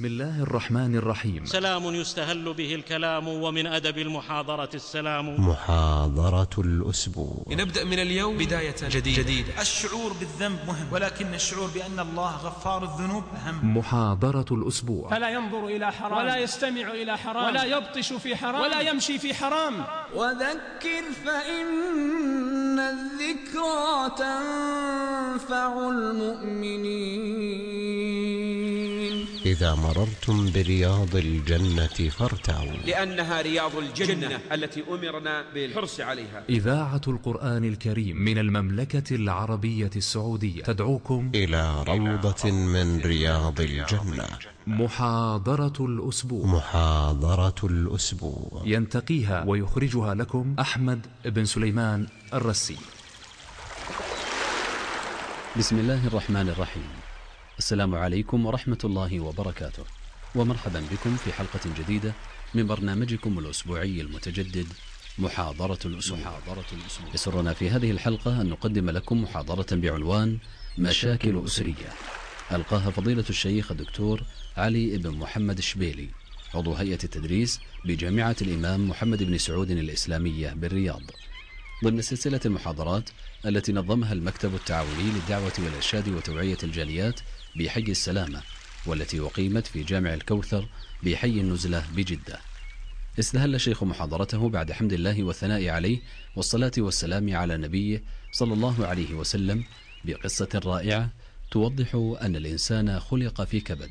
بسم الله الرحمن الرحيم. سلام يستهل به الكلام ومن أدب المحاضرة السلام. محاضرة الأسبوع. لنبدأ من اليوم بداية جديدة, جديدة. الشعور بالذنب مهم ولكن الشعور بأن الله غفار الذنوب أهم. محاضرة الأسبوع. فلا ينظر إلى حرام. ولا يستمع إلى حرام. ولا يبطش في حرام. ولا يمشي في حرام. وذكر فإن الذكرى تنفع المؤمنين. إذا مررتم برياض الجنة فارتعوا. لأنها رياض الجنة التي أمرنا بالحرص عليها. إذاعة القرآن الكريم من المملكة العربية السعودية. تدعوكم إلى روضة من رياض الجنة. محاضرة الأسبوع. محاضرة الأسبوع. ينتقيها ويخرجها لكم أحمد بن سليمان الرسي. بسم الله الرحمن الرحيم. السلام عليكم ورحمة الله وبركاته. ومرحبا بكم في حلقة جديدة من برنامجكم الأسبوعي المتجدد محاضرة الأسبوع, محاضرة الأسبوع. يسرنا في هذه الحلقة أن نقدم لكم محاضرة بعنوان مشاكل أسرية. ألقاها فضيلة الشيخ الدكتور علي بن محمد الشبيلي عضو هيئة التدريس بجامعة الإمام محمد بن سعود الإسلامية بالرياض. ضمن سلسلة المحاضرات التي نظمها المكتب التعاوني للدعوة والإرشاد وتوعية الجاليات بحي السلامة والتي أقيمت في جامع الكوثر بحي النزلة بجدة. استهل شيخ محاضرته بعد حمد الله والثناء عليه والصلاة والسلام على نبيه صلى الله عليه وسلم بقصة رائعة توضح أن الإنسان خلق في كبد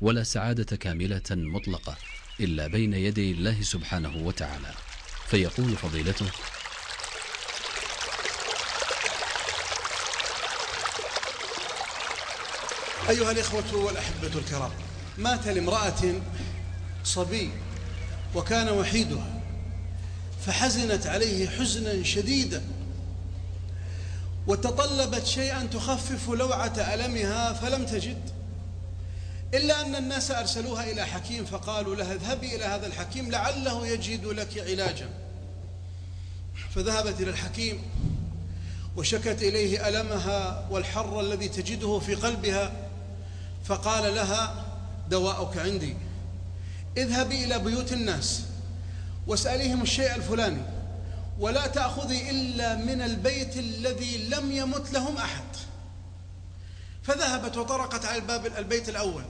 ولا سعادة كاملة مطلقة إلا بين يدي الله سبحانه وتعالى. فيقول فضيلته أيها الإخوة والأحبة الكرام مات لامرأة صبي وكان وحيدها فحزنت عليه حزنا شديدا وتطلبت شيئا تخفف لوعة ألمها فلم تجد إلا أن الناس أرسلوها إلى حكيم فقالوا لها اذهبي إلى هذا الحكيم لعله يجد لك علاجا. فذهبت إلى الحكيم وشكت إليه ألمها والحر الذي تجده في قلبها فقال لها دواءك عندي. اذهبي إلى بيوت الناس واسأليهم الشيء الفلاني ولا تأخذي إلا من البيت الذي لم يمت لهم أحد. فذهبت وطرقت على الباب البيت الأول.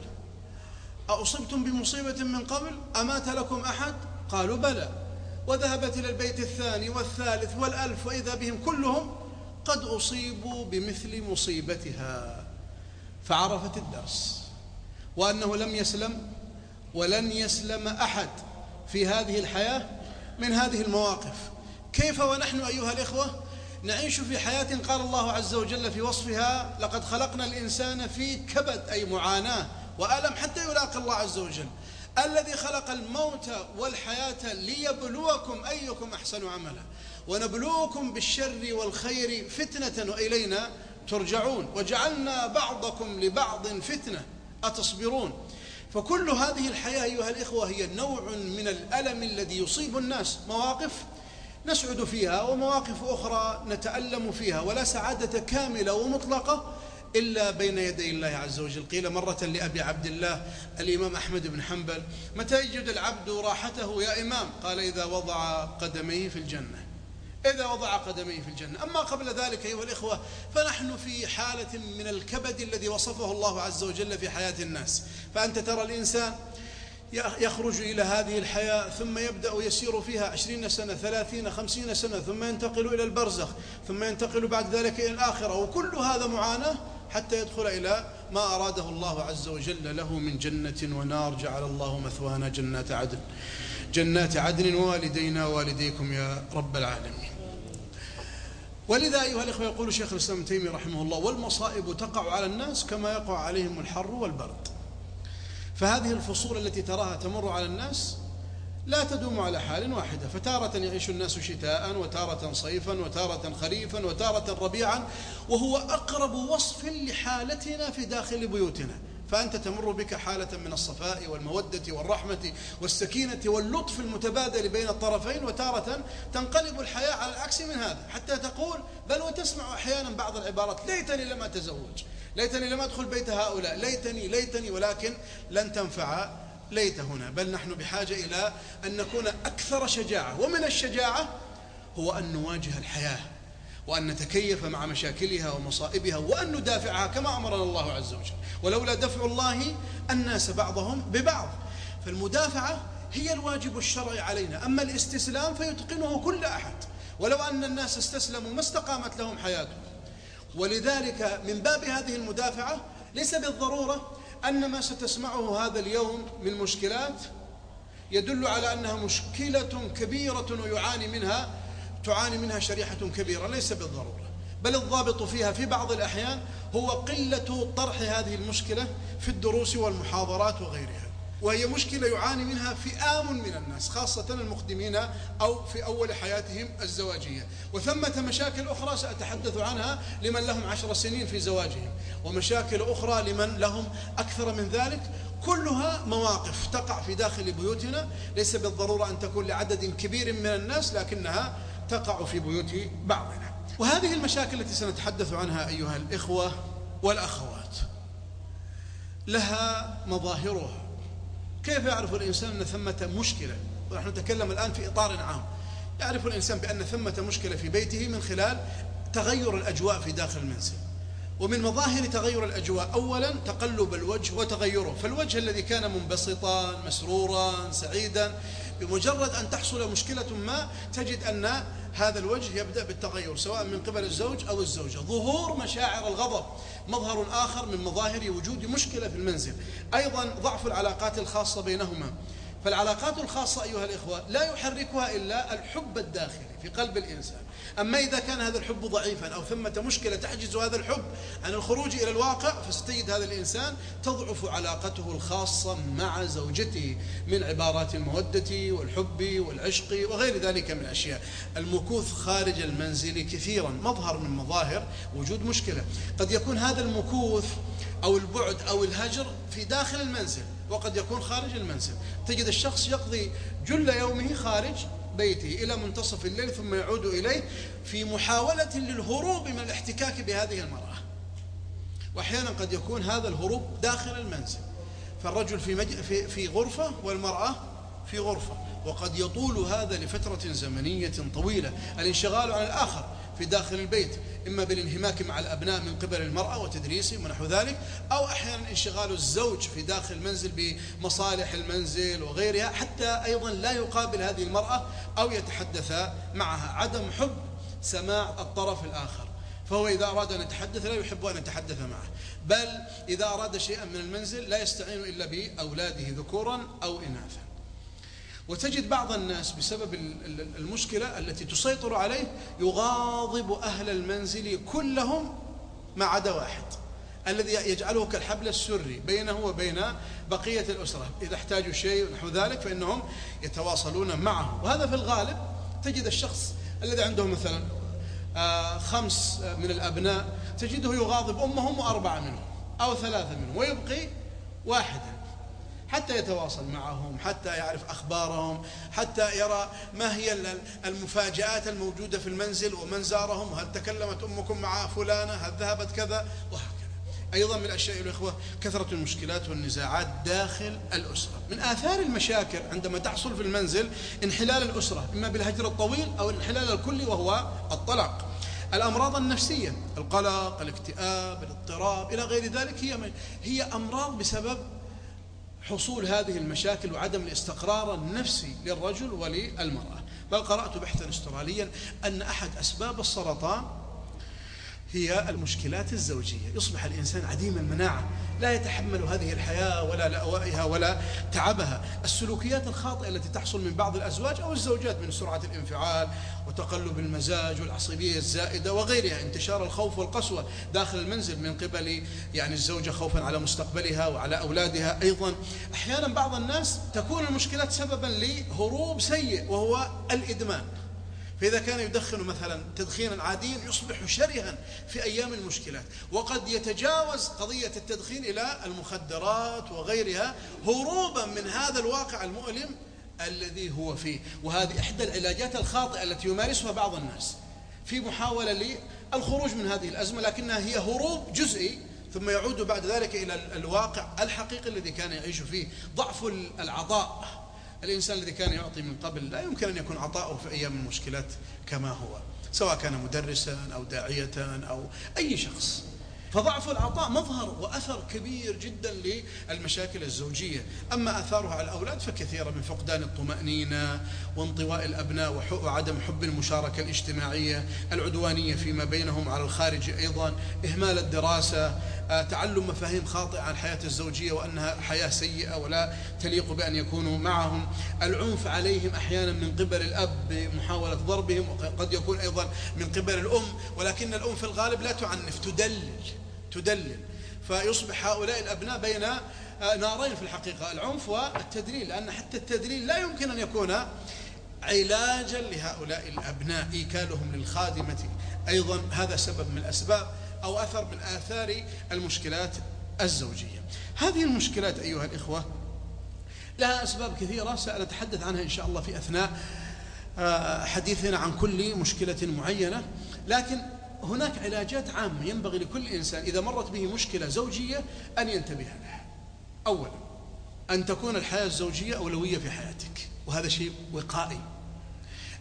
أصبتم بمصيبة من قبل؟ أمات لكم أحد؟ قالوا بلى. وذهبت إلى البيت الثاني والثالث والألف وإذا بهم كلهم قد أصيبوا بمثل مصيبتها. فعرفت الدرس. وأنه لم يسلم ولن يسلم أحد في هذه الحياة من هذه المواقف. كيف ونحن أيها الإخوة نعيش في حياة قال الله عز وجل في وصفها؟ لقد خلقنا الإنسان في كبد أي معاناة وألم حتى يلاقي الله عز وجل. الذي خلق الموت والحياة ليبلوكم أيكم أحسن عملا. ونبلوكم بالشر والخير فتنة وإلينا ترجعون وجعلنا بعضكم لبعض فتنة أتصبرون؟ فكل هذه الحياة أيها الإخوة هي نوع من الألم الذي يصيب الناس. مواقف نسعد فيها ومواقف أخرى نتألم فيها ولا سعادة كاملة ومطلقة إلا بين يدي الله عز وجل. قيل مرة لأبي عبد الله الإمام أحمد بن حنبل متى يجد العبد راحته يا إمام؟ قال إذا وضع قدميه في الجنة. إذا وضع قدميه في الجنة. أما قبل ذلك أيها الإخوة فنحن في حالة من الكبد الذي وصفه الله عز وجل في حياة الناس. فأنت ترى الإنسان يخرج إلى هذه الحياة ثم يبدأ يسير فيها عشرين سنة ثلاثين خمسين سنة ثم ينتقل إلى البرزخ ثم ينتقل بعد ذلك إلى الآخرة. وكل هذا معاناة حتى يدخل إلى ما أراده الله عز وجل له من جنة ونار جعل الله مثوانا جنات عدن. جنات عدن والدينا والديكم يا رب العالمين. ولذا أيها الإخوة يقول شيخ الإسلام تيمي رحمه الله والمصائب تقع على الناس كما يقع عليهم الحر والبرد. فهذه الفصول التي تراها تمر على الناس لا تدوم على حال واحدة. فتارة يعيش الناس شتاء وتارة صيفا وتارة خريفا وتارة ربيعا وهو أقرب وصف لحالتنا في داخل بيوتنا. فأنت تمر بك حالة من الصفاء والمودة والرحمة والسكينة واللطف المتبادل بين الطرفين وتارة تنقلب الحياة على العكس من هذا. حتى تقول بل وتسمع أحيانا بعض العبارات ليتني لم أتزوج ليتني لم أدخل بيت هؤلاء ليتني ليتني ولكن لن تنفع ليت هنا. بل نحن بحاجة إلى أن نكون أكثر شجاعة ومن الشجاعة هو أن نواجه الحياة وأن نتكيف مع مشاكلها ومصائبها وأن ندافعها كما أمرنا الله عز وجل. ولولا دفع الله الناس بعضهم ببعض. فالمدافعة هي الواجب الشرعي علينا. أما الاستسلام فيتقنه كل أحد. ولو أن الناس استسلموا ما استقامت لهم حياتهم. ولذلك من باب هذه المدافعة ليس بالضرورة أن ما ستسمعه هذا اليوم من مشكلات يدل على أنها مشكلة كبيرة ويعاني منها تعاني منها شريحة كبيرة ليس بالضرورة. بل الضابط فيها في بعض الأحيان هو قلة طرح هذه المشكلة في الدروس والمحاضرات وغيرها. وهي مشكلة يعاني منها فئام من الناس خاصة المقدمين أو في أول حياتهم الزواجية. وثمة مشاكل أخرى سأتحدث عنها لمن لهم عشر سنين في زواجهم. ومشاكل أخرى لمن لهم أكثر من ذلك. كلها مواقف تقع في داخل بيوتنا. ليس بالضرورة أن تكون لعدد كبير من الناس لكنها تقع في بيوت بعضنا. وهذه المشاكل التي سنتحدث عنها أيها الإخوة والأخوات لها مظاهرها. كيف يعرف الإنسان أن ثمة مشكلة؟ ونحن نتكلم الآن في إطار عام. يعرف الإنسان بأن ثمة مشكلة في بيته من خلال تغير الأجواء في داخل المنزل. ومن مظاهر تغير الأجواء أولا تقلب الوجه وتغيره. فالوجه الذي كان منبسطا مسرورا سعيدا بمجرد أن تحصل مشكلة ما تجد أن هذا الوجه يبدأ بالتغير سواء من قبل الزوج أو الزوجة. ظهور مشاعر الغضب مظهر آخر من مظاهر وجود مشكلة في المنزل. أيضا ضعف العلاقات الخاصة بينهما. فالعلاقات الخاصة أيها الإخوة لا يحركها إلا الحب الداخلي في قلب الإنسان. أما إذا كان هذا الحب ضعيفا أو ثمة مشكلة تحجز هذا الحب عن الخروج إلى الواقع فستجد هذا الإنسان تضعف علاقته الخاصة مع زوجته من عبارات المودة والحب والعشق وغير ذلك من الأشياء المكوث خارج المنزل كثيرا مظهر من مظاهر وجود مشكلة. قد يكون هذا المكوث أو البعد أو الهجر في داخل المنزل وقد يكون خارج المنزل. تجد الشخص يقضي جل يومه خارج بيته إلى منتصف الليل ثم يعود إليه في محاولة للهروب من الاحتكاك بهذه المرأة. وأحيانا قد يكون هذا الهروب داخل المنزل. فالرجل في, مج... في, في غرفة والمرأة في غرفة. وقد يطول هذا لفترة زمنية طويلة. الانشغال عن الآخر في داخل البيت إما بالانهماك مع الأبناء من قبل المرأة وتدريسهم ونحو ذلك أو أحيانا انشغال الزوج في داخل المنزل بمصالح المنزل وغيرها حتى أيضا لا يقابل هذه المرأة أو يتحدث معها. عدم حب سماع الطرف الآخر. فهو إذا أراد أن يتحدث لا يحب أن يتحدث معه. بل إذا أراد شيئا من المنزل لا يستعين إلا بأولاده ذكورا أو إناثا. وتجد بعض الناس بسبب المشكلة التي تسيطر عليه يغاضب أهل المنزل كلهم ما عدا واحد الذي يجعله كالحبل السري بينه وبين بقية الأسرة إذا احتاجوا شيء نحو ذلك فإنهم يتواصلون معه. وهذا في الغالب تجد الشخص الذي عنده مثلا آه، خمس من الأبناء تجده يغاضب أمهم وأربعة منهم أو ثلاثة منهم ويبقي واحدا. حتى يتواصل معهم حتى يعرف أخبارهم حتى يرى ما هي المفاجآت الموجودة في المنزل ومن زارهم هل تكلمت أمكم مع فلانة هل ذهبت كذا؟ وهكذا. أيضا من الأشياء الأخوة كثرة المشكلات والنزاعات داخل الأسرة. من آثار المشاكل عندما تحصل في المنزل انحلال الأسرة إما بالهجر الطويل أو الانحلال الكلي وهو الطلاق. الأمراض النفسية القلق الاكتئاب الاضطراب إلى غير ذلك هي هي أمراض بسبب حصول هذه المشاكل وعدم الاستقرار النفسي للرجل وللمرأة. بل قرأت بحثا استراليا أن أحد أسباب السرطان هي المشكلات الزوجية. يصبح الإنسان عديم المناعة لا يتحمل هذه الحياة ولا لأوائها ولا تعبها. السلوكيات الخاطئة التي تحصل من بعض الأزواج أو الزوجات من سرعة الانفعال وتقلب المزاج والعصبية الزائدة وغيرها انتشار الخوف والقسوة داخل المنزل من قبل يعني الزوجة خوفا على مستقبلها وعلى أولادها أيضا. أحيانا بعض الناس تكون المشكلات سببا لهروب سيء وهو الإدمان. فإذا كان يدخن مثلا تدخينا عاديا يصبح شرها في أيام المشكلات. وقد يتجاوز قضية التدخين إلى المخدرات وغيرها هروبا من هذا الواقع المؤلم الذي هو فيه. وهذه إحدى العلاجات الخاطئة التي يمارسها بعض الناس في محاولة للخروج من هذه الأزمة لكنها هي هروب جزئي ثم يعود بعد ذلك إلى الواقع الحقيقي الذي كان يعيش فيه ضعف العطاء الإنسان الذي كان يعطي من قبل لا يمكن أن يكون عطاؤه في أيام المشكلات كما هو سواء كان مدرسا أو داعية أو أي شخص. فضعف العطاء مظهر وأثر كبير جدا للمشاكل الزوجية. أما أثارها على الأولاد فكثيرة من فقدان الطمأنينة وانطواء الأبناء وعدم حب المشاركة الاجتماعية العدوانية فيما بينهم على الخارج أيضا إهمال الدراسة آه، تعلم مفاهيم خاطئة عن الحياة الزوجية وأنها حياة سيئة ولا تليق بأن يكونوا معهم. العنف عليهم أحيانا من قبل الأب بمحاولة ضربهم وقد يكون أيضا من قبل الأم ولكن الأم في الغالب لا تعنف تدلل. تدلل. فيصبح هؤلاء الأبناء بين آه، نارين في الحقيقة العنف والتدليل لأن حتى التدليل لا يمكن أن يكون علاجا لهؤلاء الأبناء إيكالهم للخادمة. أيضا هذا سبب من الأسباب أو أثر من آثار المشكلات الزوجية. هذه المشكلات أيها الإخوة لها أسباب كثيرة سأتحدث عنها إن شاء الله في أثناء آه، حديثنا عن كل مشكلة معينة. لكن هناك علاجات عامة ينبغي لكل إنسان إذا مرت به مشكلة زوجية أن ينتبه لها. أولا أن تكون الحياة الزوجية أولوية في حياتك وهذا شيء وقائي.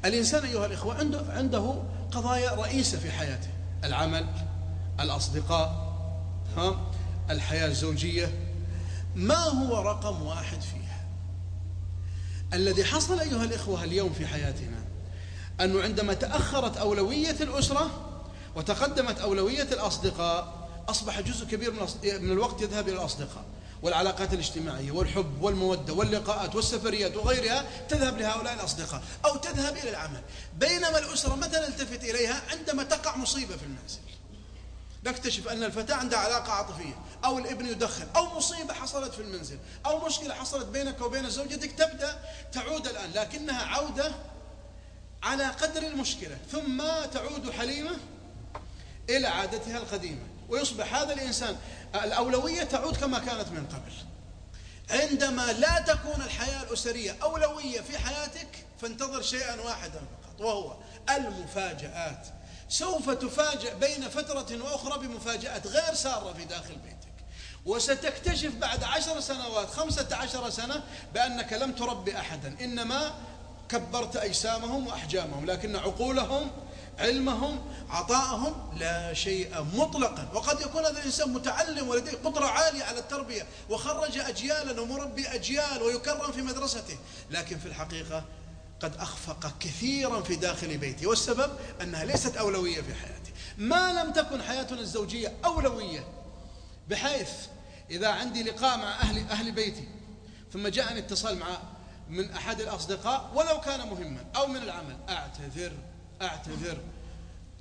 الإنسان أيها الإخوة عنده, عنده قضايا رئيسة في حياته. العمل الأصدقاء ها الحياة الزوجية. ما هو رقم واحد فيها؟ الذي حصل أيها الإخوة اليوم في حياتنا أنه عندما تأخرت أولوية الأسرة وتقدمت أولوية الأصدقاء أصبح جزء كبير من الوقت يذهب إلى الأصدقاء. والعلاقات الاجتماعية والحب والمودة واللقاءات والسفريات وغيرها تذهب لهؤلاء الأصدقاء أو تذهب إلى العمل. بينما الأسرة متى نلتفت إليها؟ عندما تقع مصيبة في المنزل نكتشف أن الفتاة عندها علاقة عاطفية أو الابن يدخن أو مصيبة حصلت في المنزل أو مشكلة حصلت بينك وبين زوجتك تبدأ تعود الآن لكنها عودة على قدر المشكلة ثم تعود حليمة إلى عادتها القديمة. ويصبح هذا الإنسان الأولوية تعود كما كانت من قبل. عندما لا تكون الحياة الأسرية أولوية في حياتك فانتظر شيئا واحدا فقط وهو المفاجآت. سوف تفاجأ بين فترة وأخرى بمفاجآت غير سارة في داخل بيتك. وستكتشف بعد عشر سنوات خمسة عشر سنة بأنك لم تربي أحدا. إنما كبرت أجسامهم وأحجامهم لكن عقولهم علمهم عطاءهم لا شيء مطلقا. وقد يكون هذا الإنسان متعلم ولديه قدرة عالية على التربية وخرج أجيالا ومربي أجيال ويكرم في مدرسته. لكن في الحقيقة قد أخفق كثيرا في داخل بيتي والسبب أنها ليست أولوية في حياتي ما لم تكن حياتنا الزوجية أولوية بحيث إذا عندي لقاء مع أهل, أهل بيتي ثم جاءني اتصال مع من أحد الأصدقاء ولو كان مهما أو من العمل أعتذر أعتذر.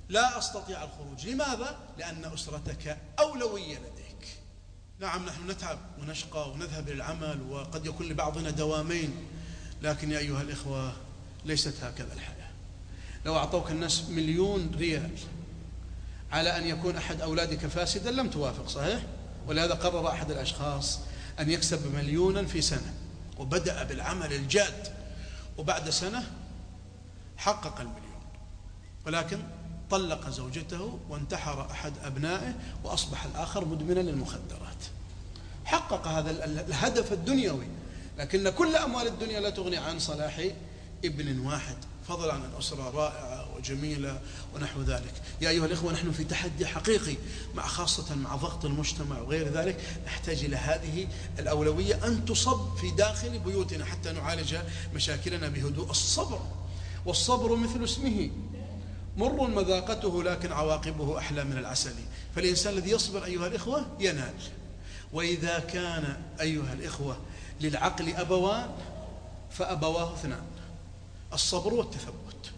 لا أستطيع الخروج. لماذا؟ لأن أسرتك أولوية لديك. نعم نحن نتعب ونشقى ونذهب للعمل وقد يكون لبعضنا دوامين. لكن يا أيها الإخوة ليست هكذا الحياة. لو أعطوك الناس مليون ريال على أن يكون أحد أولادك فاسدا لم توافق صحيح؟ ولهذا قرر أحد الأشخاص أن يكسب مليونا في سنة. وبدأ بالعمل الجاد. وبعد سنة حقق المليون. ولكن طلق زوجته وانتحر أحد أبنائه وأصبح الآخر مدمنا للمخدرات. حقق هذا الهدف الدنيوي. لكن كل أموال الدنيا لا تغني عن صلاح ابن واحد. فضلا عن أسرة رائعة وجميلة ونحو ذلك. يا أيها الإخوة نحن في تحدي حقيقي مع خاصة مع ضغط المجتمع وغير ذلك. نحتاج إلى هذه الأولوية أن تصب في داخل بيوتنا حتى نعالج مشاكلنا بهدوء الصبر. والصبر مثل اسمه. مر مذاقته لكن عواقبه أحلى من العسل. فالإنسان الذي يصبر أيها الإخوة ينال. وإذا كان أيها الإخوة للعقل أبوان فأبواه اثنان. الصبر والتثبت.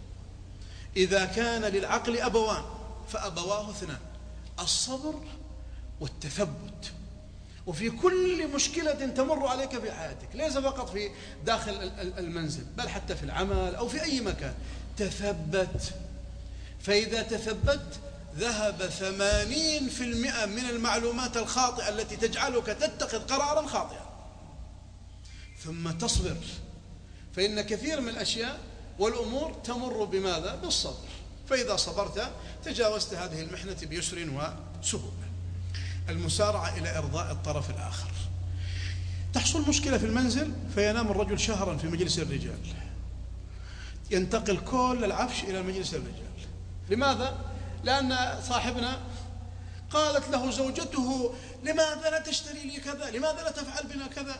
إذا كان للعقل أبوان فأبواه اثنان. الصبر والتثبت. وفي كل مشكلة تمر عليك في حياتك ليس فقط في داخل المنزل بل حتى في العمل أو في أي مكان. تثبت. فإذا تثبت ذهب ثمانين في المئة من المعلومات الخاطئة التي تجعلك تتخذ قرارا خاطئا. ثم تصبر. فإن كثير من الأشياء والأمور تمر بماذا؟ بالصبر. فإذا صبرت تجاوزت هذه المحنة بيسر وسهولة. المسارعة إلى إرضاء الطرف الآخر. تحصل مشكلة في المنزل فينام الرجل شهرا في مجلس الرجال. ينتقل كل العفش إلى مجلس الرجال. لماذا؟ لأن صاحبنا قالت له زوجته لماذا لا تشتري لي كذا؟ لماذا لا تفعل بنا كذا؟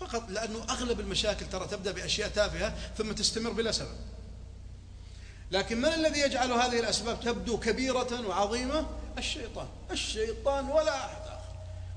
فقط لأنه أغلب المشاكل ترى تبدأ بأشياء تافهة ثم تستمر بلا سبب. لكن من الذي يجعل هذه الأسباب تبدو كبيرة وعظيمة؟ الشيطان. الشيطان ولا أحد.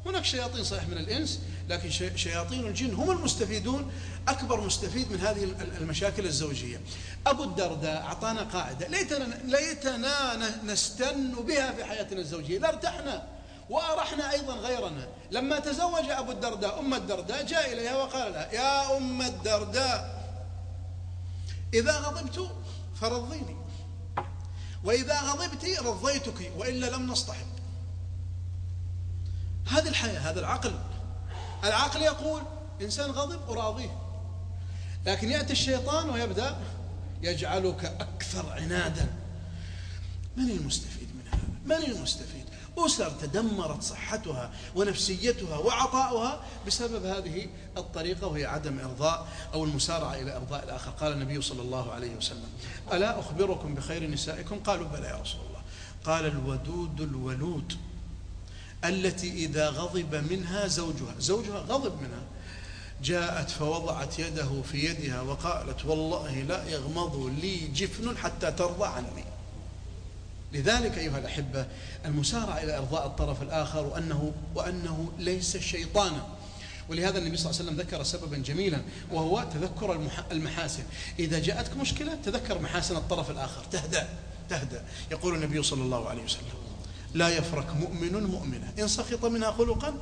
هناك شياطين صحيح من الإنس لكن شياطين الجن هم المستفيدون أكبر مستفيد من هذه المشاكل الزوجية. أبو الدرداء أعطانا قاعدة ليتنا, ليتنا نستن بها في حياتنا الزوجية. لارتحنا وأرحنا أيضا غيرنا. لما تزوج أبو الدرداء أم الدرداء جاء إليها وقال لها يا أم الدرداء إذا غضبت فرضيني وإذا غضبت رضيتك وإلا لم نصطحب. هذه الحياة هذا العقل. العقل يقول إنسان غضب أراضيه لكن يأتي الشيطان ويبدأ يجعلك أكثر عنادا. من المستفيد من هذا؟ من المستفيد؟ أسر تدمرت صحتها ونفسيتها وعطاؤها بسبب هذه الطريقة وهي عدم إرضاء أو المسارعة إلى إرضاء الآخر. قال النبي صلى الله عليه وسلم ألا أخبركم بخير نسائكم؟ قالوا بلى يا رسول الله. قال الودود الولود. التي إذا غضب منها زوجها زوجها غضب منها جاءت فوضعت يده في يدها وقالت والله لا يغمض لي جفن حتى ترضى عني. لذلك أيها الأحبة المسارعة إلى إرضاء الطرف الآخر وأنه, وأنه ليس شيطانا. ولهذا النبي صلى الله عليه وسلم ذكر سببا جميلا وهو تذكر المحاسن. إذا جاءتك مشكلة تذكر محاسن الطرف الآخر تهدأ تهدأ. يقول النبي صلى الله عليه وسلم. لا يفرك مؤمن مؤمنة. إن سخط منها خلقا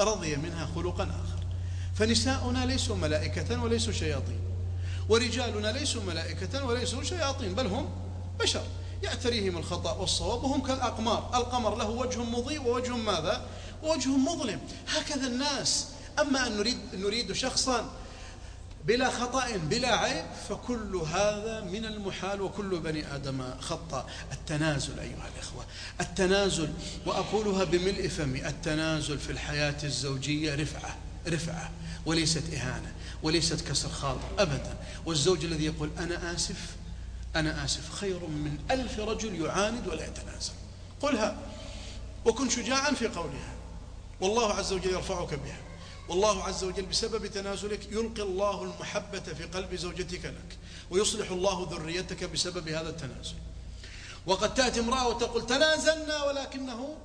رضي منها خلقا آخر. فنساؤنا ليسوا ملائكة وليسوا شياطين. ورجالنا ليسوا ملائكة وليسوا شياطين بل هم بشر. يعتريهم الخطأ والصواب وهم كالأقمار. القمر له وجه مضيء ووجه ماذا؟ وجه مظلم. هكذا الناس. أما أن نريد, نريد شخصا بلا خطأ بلا عيب فكل هذا من المحال وكل بني آدم خطأ. التنازل أيها الإخوة التنازل وأقولها بملء فمي التنازل في الحياة الزوجية رفعة رفعة وليست إهانة وليست كسر خاطر أبدا. والزوج الذي يقول أنا آسف أنا آسف خير من ألف رجل يعاند ولا يتنازل. قلها وكن شجاعا في قولها. والله عز وجل يرفعك بها. والله عز وجل بسبب تنازلك يلقي الله المحبة في قلب زوجتك لك ويصلح الله ذريتك بسبب هذا التنازل. وقد تأتي امرأة وتقول تنازلنا ولكنه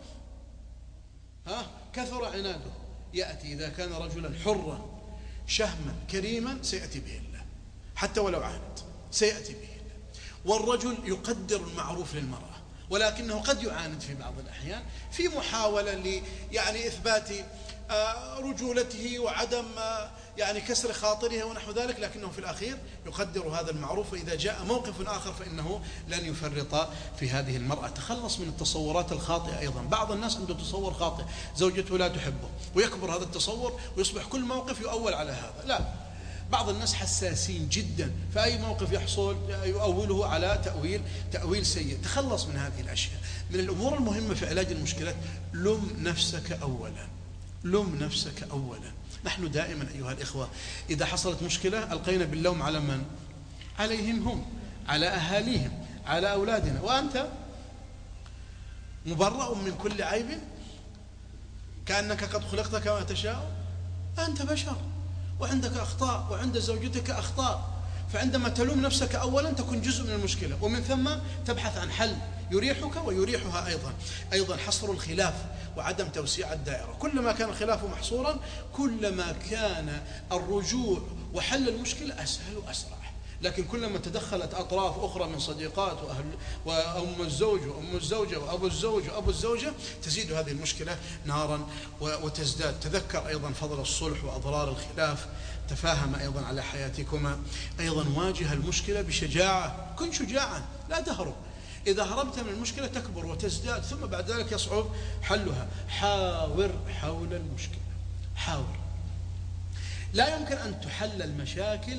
ها كثر عناده. يأتي إذا كان رجلا حرا شهما كريما سيأتي به الله. حتى ولو عاند سيأتي به والرجل يقدر المعروف للمرأة ولكنه قد يعاند في بعض الأحيان في محاولة يعني إثبات رجولته وعدم آه، يعني كسر خاطرها ونحو ذلك لكنه في الأخير يقدر هذا المعروف. وإذا جاء موقف آخر فإنه لن يفرط في هذه المرأة. تخلص من التصورات الخاطئة أيضا. بعض الناس عنده تصور خاطئ. زوجته لا تحبه. ويكبر هذا التصور ويصبح كل موقف يؤول على هذا. لا. بعض الناس حساسين جدا. فأي موقف يحصل يؤوله على تأويل تأويل سيء. تخلص من هذه الأشياء. من الأمور المهمة في علاج المشكلات لم نفسك أولا. لم نفسك أولا. نحن دائما أيها الإخوة إذا حصلت مشكلة ألقينا باللوم على من؟ عليهم هم على أهاليهم على أولادنا. وأنت مبرأ من كل عيب؟ كأنك قد خلقت كما تشاء؟ أنت بشر وعندك أخطاء وعند زوجتك أخطاء. فعندما تلوم نفسك أولا تكون جزء من المشكلة. ومن ثم تبحث عن حل. يريحك ويريحها أيضا. أيضا حصر الخلاف وعدم توسيع الدائرة. كلما كان الخلاف محصورا كلما كان الرجوع وحل المشكلة أسهل وأسرع. لكن كلما تدخلت أطراف أخرى من صديقات وأهل وأم الزوج وأم الزوجة وأبو الزوج وأبو الزوجة تزيد هذه المشكلة نارا وتزداد. تذكر أيضا فضل الصلح وأضرار الخلاف. تفاهم أيضا على حياتكما. أيضا واجه المشكلة بشجاعة. كن شجاعا لا تهرب. إذا هربت من المشكلة تكبر وتزداد ثم بعد ذلك يصعب حلها. حاور حول المشكلة. حاور. لا يمكن أن تحل المشاكل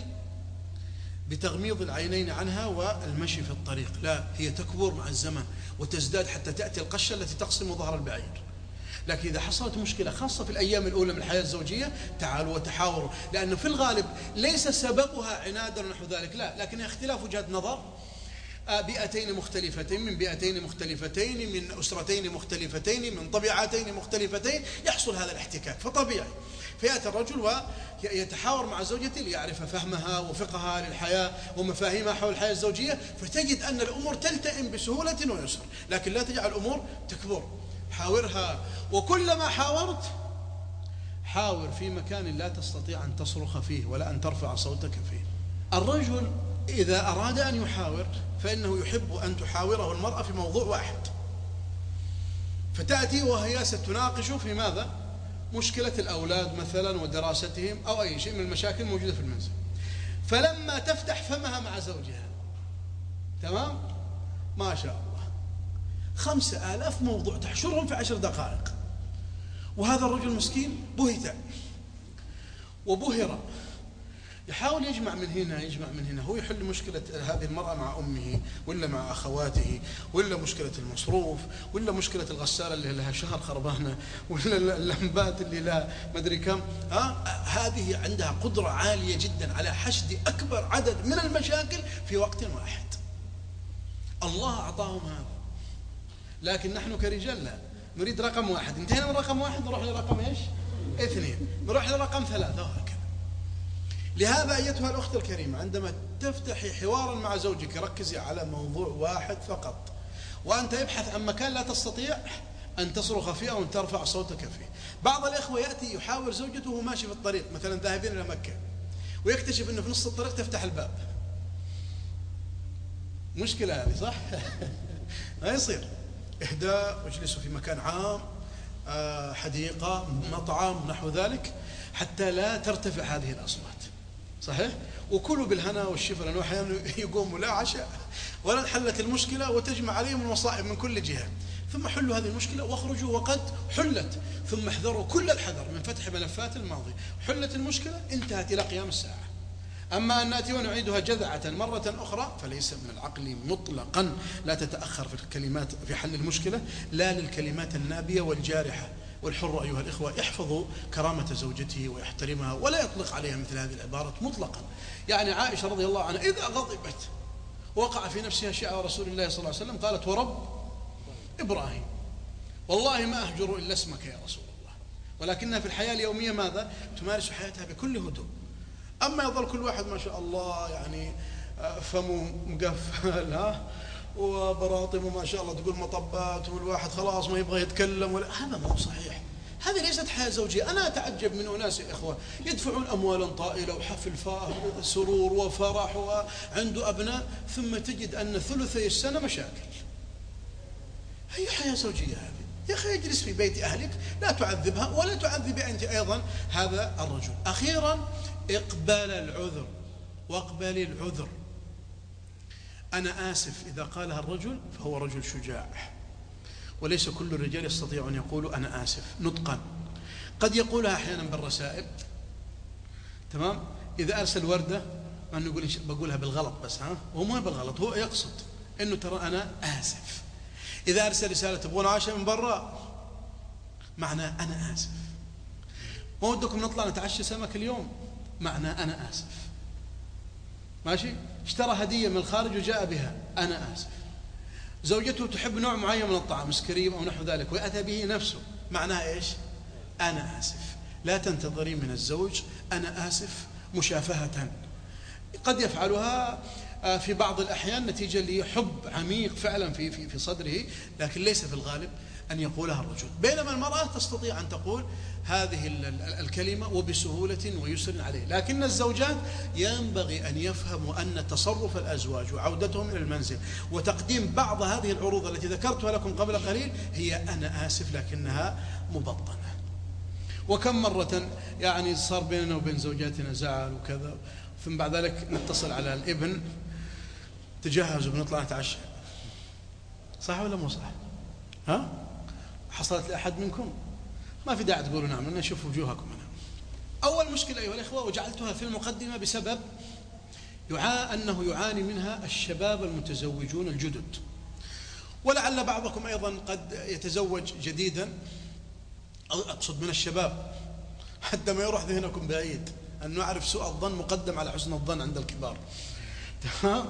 بتغميض العينين عنها والمشي في الطريق. لا هي تكبر مع الزمن وتزداد حتى تأتي القشة التي تقسم ظهر البعير. لكن إذا حصلت مشكلة خاصة في الأيام الأولى من الحياة الزوجية تعالوا وتحاوروا. لأنه في الغالب ليس سببها عنادا ونحو ذلك. لا لكن اختلاف وجهات نظر. بيئتين مختلفتين من بيئتين مختلفتين من أسرتين مختلفتين من طبيعتين مختلفتين يحصل هذا الاحتكاك. فطبيعي. فيأتي الرجل ويتحاور مع زوجته ليعرف فهمها وفقهها للحياة ومفاهيمها حول الحياة الزوجية فتجد أن الأمور تلتئم بسهولة ويسر. لكن لا تجعل الأمور تكبر. حاورها. وكلما حاورت حاور في مكان لا تستطيع أن تصرخ فيه ولا أن ترفع صوتك فيه. الرجل إذا أراد أن يحاور فإنه يحب أن تحاوره المرأة في موضوع واحد. فتأتي وهي ستناقش في ماذا؟ مشكلة الأولاد مثلا ودراستهم أو أي شيء من المشاكل الموجودة في المنزل. فلما تفتح فمها مع زوجها. تمام؟ ما شاء الله. خمسة آلاف موضوع تحشرهم في عشر دقائق. وهذا الرجل مسكين بهت. وبهر يحاول يجمع من هنا يجمع من هنا. هو يحل مشكلة هذه المرأة مع أمه ولا مع أخواته ولا مشكلة المصروف ولا مشكلة الغسالة اللي لها شهر خربانة ولا اللمبات اللي لا مدري كم. ها؟ هذه عندها قدرة عالية جدا على حشد أكبر عدد من المشاكل في وقت واحد. الله أعطاهم هذا. لكن نحن كرجال لا. نريد رقم واحد. انتهينا من رقم واحد نروح لرقم إيش؟ اثنين. نروح لرقم ثلاثة. لهذا أيتها الأخت الكريمة عندما تفتحي حوارا مع زوجك ركزي على موضوع واحد فقط. وأنت ابحث عن مكان لا تستطيع أن تصرخ فيه أو أن ترفع صوتك فيه. بعض الإخوة يأتي يحاور زوجته ماشي في الطريق مثلا ذاهبين إلى مكة ويكتشف أنه في نص الطريق تفتح الباب. مشكلة هذه صح؟ ما يصير. اهداء واجلسوا في مكان عام آه، حديقة مطعم نحو ذلك حتى لا ترتفع هذه الأصوات. صحيح؟ وكلوا بالهنا والشفا لأنه أحيانا يقوموا لا عشاء ولا انحلت المشكلة وتجمع عليهم المصائب من كل جهة. ثم حلوا هذه المشكلة وأخرجوا وقد حلت. ثم احذروا كل الحذر من فتح ملفات الماضي. حلت المشكلة انتهت إلى قيام الساعة. أما أن نأتي ونعيدها جذعة مرة أخرى فليس من العقل مطلقا لا تتأخر في الكلمات في حل المشكلة لا للكلمات النابية والجارحة. والحر أيها الإخوة يحفظ كرامة زوجته ويحترمها ولا يطلق عليها مثل هذه العبارات مطلقا. يعني عائشة رضي الله عنها إذا غضبت وقع في نفسها شعر رسول الله صلى الله عليه وسلم قالت ورب إبراهيم. والله ما أهجر إلا اسمك يا رسول الله. ولكنها في الحياة اليومية ماذا؟ تمارس حياتها بكل هدوء. أما يظل كل واحد ما شاء الله يعني آه، فمه مقفل ها؟ وبراطم وما شاء الله تقول مطبات والواحد خلاص ما يبغى يتكلم ولا هذا ما هو صحيح. هذه ليست حياة زوجية. أنا أتعجب من أناس يا إخوة يدفعون أموالا طائلة وحفل سرور وفرح وعنده أبناء ثم تجد أن ثلثي السنة مشاكل. هي حياة زوجية هذه. يا أخي اجلس في بيت أهلك لا تعذبها ولا تعذبي أنت أيضا. هذا الرجل. أخيرا اقبل العذر واقبل العذر. أنا آسف إذا قالها الرجل فهو رجل شجاع. وليس كل الرجال يستطيع أن يقولوا أنا آسف نطقا. قد يقولها أحيانا بالرسائل تمام؟ إذا أرسل وردة أنه يقول بقولها بالغلط بس ها؟ هو ما بالغلط هو يقصد أنه ترى أنا آسف. إذا أرسل رسالة تبغون عشاء من برا معناه أنا آسف. ما ودكم نطلع نتعشى سمك اليوم؟ معناه أنا آسف. ماشي؟ اشترى هدية من الخارج وجاء بها. أنا آسف. زوجته تحب نوع معين من الطعام سكريم أو نحو ذلك ويأتى به نفسه. معناه إيش؟ أنا آسف. لا تنتظري من الزوج أنا آسف مشافهة. قد يفعلها آه، في بعض الأحيان نتيجة لحب عميق فعلا في في في صدره لكن ليس في الغالب. أن يقولها الرجل. بينما المرأة تستطيع أن تقول هذه الكلمة وبسهولة ويسر عليه. لكن الزوجات ينبغي أن يفهموا أن تصرف الأزواج وعودتهم إلى المنزل وتقديم بعض هذه العروض التي ذكرتها لكم قبل قليل هي أنا آسف لكنها مبطنة. وكم مرة يعني صار بيننا وبين زوجاتنا زعل وكذا ثم بعد ذلك نتصل على الابن تجهز وبنطلع نتعشى. صح ولا مو صح؟ ها؟ حصلت لأحد منكم؟ ما في داعي تقولوا نعم لأن نشوف وجوهكم أنا أول مشكلة أيها الإخوة وجعلتها في المقدمة بسبب يعا أنه يعاني منها الشباب المتزوجون الجدد. ولعل بعضكم أيضا قد يتزوج جديدا. أقصد من الشباب حتى ما يروح ذهنكم بعيد أن نعرف سوء الظن مقدم على حسن الظن عند الكبار. تمام؟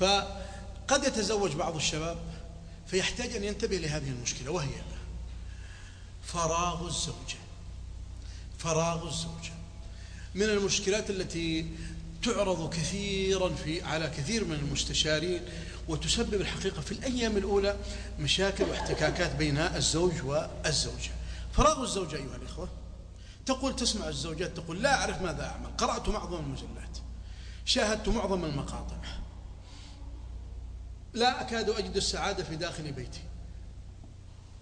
فقد يتزوج بعض الشباب فيحتاج أن ينتبه لهذه المشكلة وهي فراغ الزوجة. فراغ الزوجة. من المشكلات التي تعرض كثيرا في على كثير من المستشارين وتسبب الحقيقة في الأيام الأولى مشاكل واحتكاكات بين الزوج والزوجة. فراغ الزوجة أيها الإخوة تقول تسمع الزوجات تقول لا أعرف ماذا أعمل. قرأت معظم المجلات. شاهدت معظم المقاطع. لا أكاد أجد السعادة في داخل بيتي.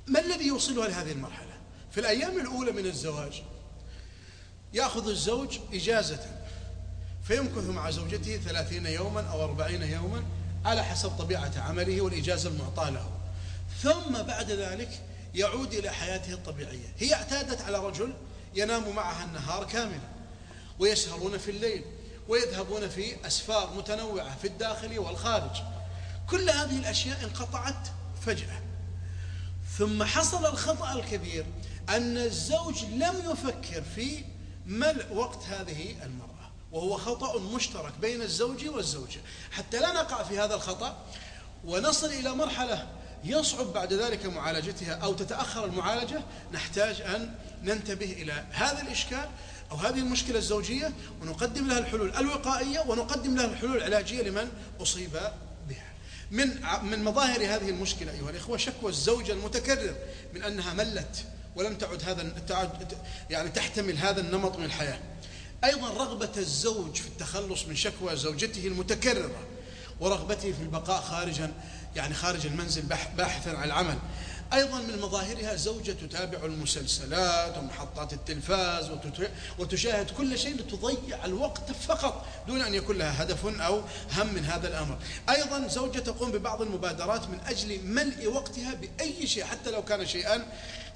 ما الذي يوصلها لهذه المرحلة؟ في الأيام الأولى من الزواج يأخذ الزوج إجازة فيمكث مع زوجته ثلاثين يوما أو أربعين يوما على حسب طبيعة عمله والإجازة المعطاة له. ثم بعد ذلك يعود إلى حياته الطبيعية. هي اعتادت على رجل ينام معها النهار كاملا ويسهرون في الليل ويذهبون في أسفار متنوعة في الداخل والخارج. كل هذه الأشياء انقطعت فجأة. ثم حصل الخطأ الكبير أن الزوج لم يفكر في ملء وقت هذه المرأة وهو خطأ مشترك بين الزوج والزوجة. حتى لا نقع في هذا الخطأ ونصل إلى مرحلة يصعب بعد ذلك معالجتها أو تتأخر المعالجة نحتاج أن ننتبه إلى هذا الإشكال أو هذه المشكلة الزوجية ونقدم لها الحلول الوقائية ونقدم لها الحلول العلاجية لمن أصيب بها. من من مظاهر هذه المشكلة أيها الإخوة شكوى الزوجة المتكرر من أنها ملت ولم تعد هذا يعني تحتمل هذا النمط من الحياة. أيضا رغبة الزوج في التخلص من شكوى زوجته المتكررة ورغبته في البقاء خارجا يعني خارج المنزل باحثا عن العمل. أيضا من مظاهرها زوجة تتابع المسلسلات ومحطات التلفاز وتشاهد كل شيء لتضيع الوقت فقط دون أن يكون لها هدف أو هم من هذا الأمر. أيضا زوجة تقوم ببعض المبادرات من أجل ملء وقتها بأي شيء حتى لو كان شيئا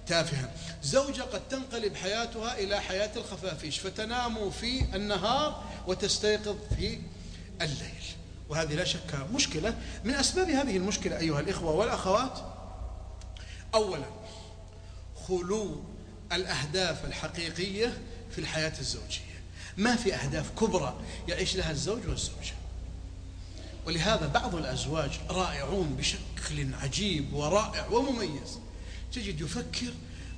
تافها زوجة قد تنقلب حياتها إلى حياة الخفافيش فتنام في النهار وتستيقظ في الليل. وهذه لا شك مشكلة. من أسباب هذه المشكلة أيها الإخوة والأخوات أولا خلو الأهداف الحقيقية في الحياة الزوجية. ما في أهداف كبرى يعيش لها الزوج والزوجة. ولهذا بعض الأزواج رائعون بشكل عجيب ورائع ومميز. تجد يفكر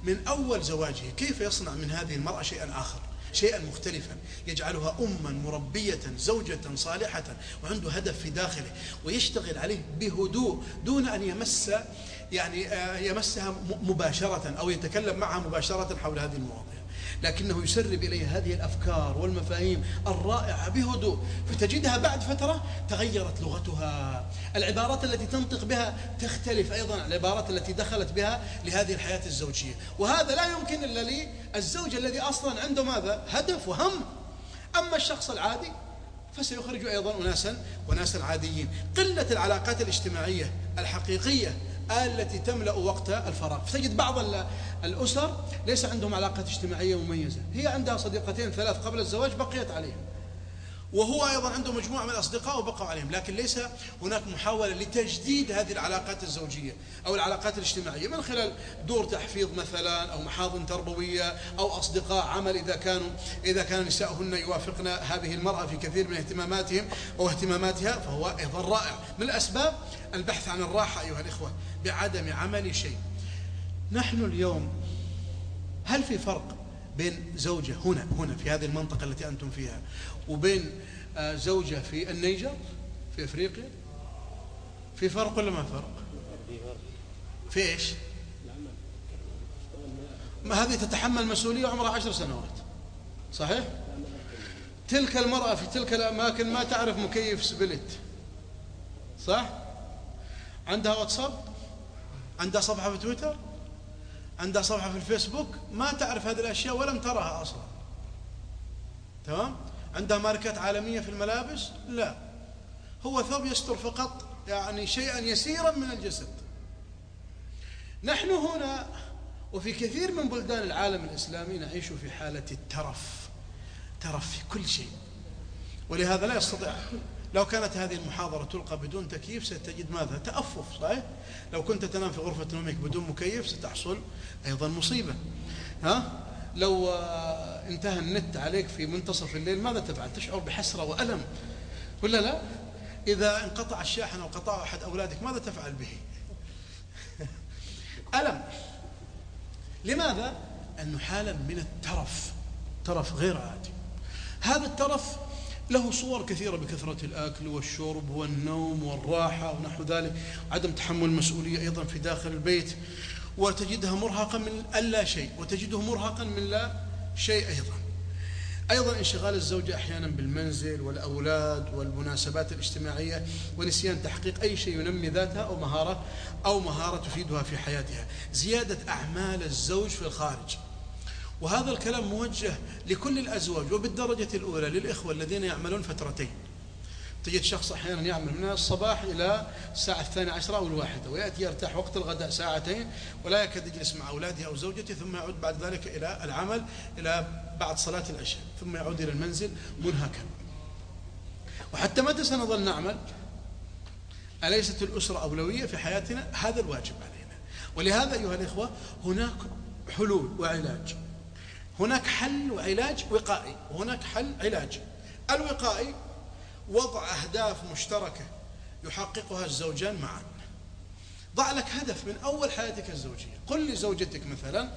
من أول زواجه. كيف يصنع من هذه المرأة شيئا آخر؟ شيئا مختلفا. يجعلها أما مربية زوجة صالحة وعنده هدف في داخله ويشتغل عليه بهدوء دون أن يمس يعني آه، يمسها مباشرة أو يتكلم معها مباشرة حول هذه المواضيع. لكنه يسرب إليها هذه الأفكار والمفاهيم الرائعة بهدوء. فتجدها بعد فترة تغيرت لغتها. العبارات التي تنطق بها تختلف أيضا عن العبارات التي دخلت بها لهذه الحياة الزوجية. وهذا لا يمكن إلا للزوج الذي أصلا عنده ماذا؟ هدف وهم. أما الشخص العادي فسيخرج أيضا أناسا وناسا عاديين. قلة العلاقات الاجتماعية الحقيقية التي تملأ وقت الفراغ. فتجد بعض الأسر ليس عندهم علاقات اجتماعية مميزة. هي عندها صديقتين ثلاث قبل الزواج بقيت عليهم. وهو أيضا عنده مجموعة من الأصدقاء وبقوا عليهم لكن ليس هناك محاولة لتجديد هذه العلاقات الزوجية أو العلاقات الاجتماعية من خلال دور تحفيظ مثلا أو محاضن تربوية أو أصدقاء عمل إذا كانوا إذا كان نساؤهن يوافقن هذه المرأة في كثير من اهتماماتهم أو اهتماماتها فهو أيضا رائع. من الأسباب البحث عن الراحة أيها الإخوة بعدم عمل شيء. نحن اليوم هل في فرق بين زوجة هنا هنا في هذه المنطقة التي أنتم فيها وبين آه، زوجة في النيجر في أفريقيا. في فرق ولا ما فرق؟ في إيش؟ ما هذه تتحمل مسؤولية عمرها عشر سنوات. صحيح؟ تلك المرأة في تلك الأماكن ما تعرف مكيف سبلت. صح؟ عندها واتساب؟ عندها صفحة في تويتر؟ عندها صفحة في الفيسبوك ما تعرف هذه الأشياء ولم ترها أصلا. تمام؟ عندها ماركات عالمية في الملابس؟ لا. هو ثوب يستر فقط يعني شيئا يسيرا من الجسد. نحن هنا وفي كثير من بلدان العالم الإسلامي نعيش في حالة الترف. ترف في كل شيء. ولهذا لا يستطيع لو كانت هذه المحاضرة تلقى بدون تكييف ستجد ماذا؟ تأفف صحيح؟ لو كنت تنام في غرفة نومك بدون مكيف ستحصل أيضا مصيبة. ها؟ لو آه، انتهى النت عليك في منتصف الليل ماذا تفعل؟ تشعر بحسرة وألم. ولا لا؟ إذا انقطع الشاحن أو قطع أحد أولادك ماذا تفعل به؟ ألم. لماذا؟ أنه حالة من الترف. ترف غير عادي. هذا الترف له صور كثيرة بكثرة الأكل والشرب والنوم والراحة ونحو ذلك عدم تحمل المسؤولية أيضا في داخل البيت وتجدها مرهقة من اللا شيء وتجده مرهقا من لا شيء أيضا. أيضا انشغال الزوجة أحيانا بالمنزل والأولاد والمناسبات الاجتماعية ونسيان تحقيق أي شيء ينمي ذاتها أو مهارة أو مهارة تفيدها في حياتها. زيادة أعمال الزوج في الخارج. وهذا الكلام موجه لكل الأزواج وبالدرجة الأولى للإخوة الذين يعملون فترتين. تجد شخص أحيانا يعمل من الصباح إلى الساعة الثانية عشرة أو الواحدة ويأتي يرتاح وقت الغداء ساعتين ولا يكاد يجلس مع أولاده أو زوجته ثم يعود بعد ذلك إلى العمل إلى بعد صلاة العشاء ثم يعود إلى المنزل منهكا. وحتى متى سنظل نعمل؟ أليست الأسرة أولوية في حياتنا؟ هذا الواجب علينا. ولهذا أيها الإخوة هناك حلول وعلاج. هناك حل وعلاج وقائي وهناك حل علاج. الوقائي وضع أهداف مشتركة يحققها الزوجان معا. ضع لك هدف من أول حياتك الزوجية. قل لزوجتك مثلا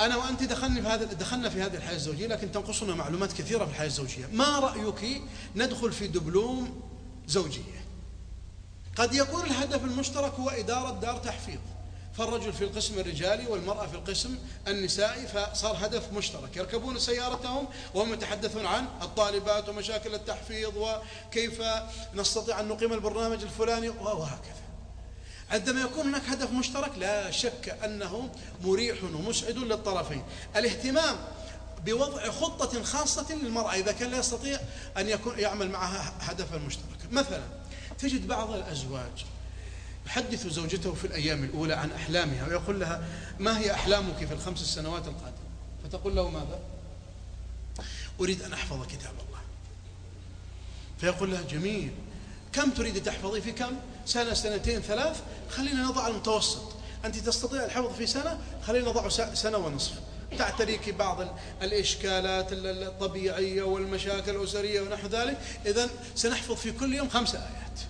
أنا وأنت دخلنا في هذا دخلنا في هذه الحياة الزوجية لكن تنقصنا معلومات كثيرة في الحياة الزوجية. ما رأيك ندخل في دبلوم زوجية؟ قد يكون الهدف المشترك هو إدارة دار تحفيظ. فالرجل في القسم الرجالي والمرأة في القسم النسائي فصار هدف مشترك. يركبون سيارتهم وهم يتحدثون عن الطالبات ومشاكل التحفيظ وكيف نستطيع أن نقيم البرنامج الفلاني وهكذا. عندما يكون هناك هدف مشترك لا شك أنه مريح ومسعد للطرفين. الاهتمام بوضع خطة خاصة للمرأة إذا كان لا يستطيع أن يكون يعمل معها هدفا مشتركا. مثلا تجد بعض الأزواج يحدث زوجته في الأيام الأولى عن أحلامها ويقول لها ما هي أحلامك في الخمس سنوات القادمة؟ فتقول له ماذا؟ أريد أن أحفظ كتاب الله. فيقول لها جميل. كم تريد تحفظي؟ في كم؟ سنة سنتين ثلاث؟ خلينا نضع المتوسط. أنت تستطيع الحفظ في سنة؟ خلينا نضع سنة ونصف. تعتريك بعض الإشكالات الطبيعية والمشاكل الأسرية ونحو ذلك. إذا سنحفظ في كل يوم خمس آيات.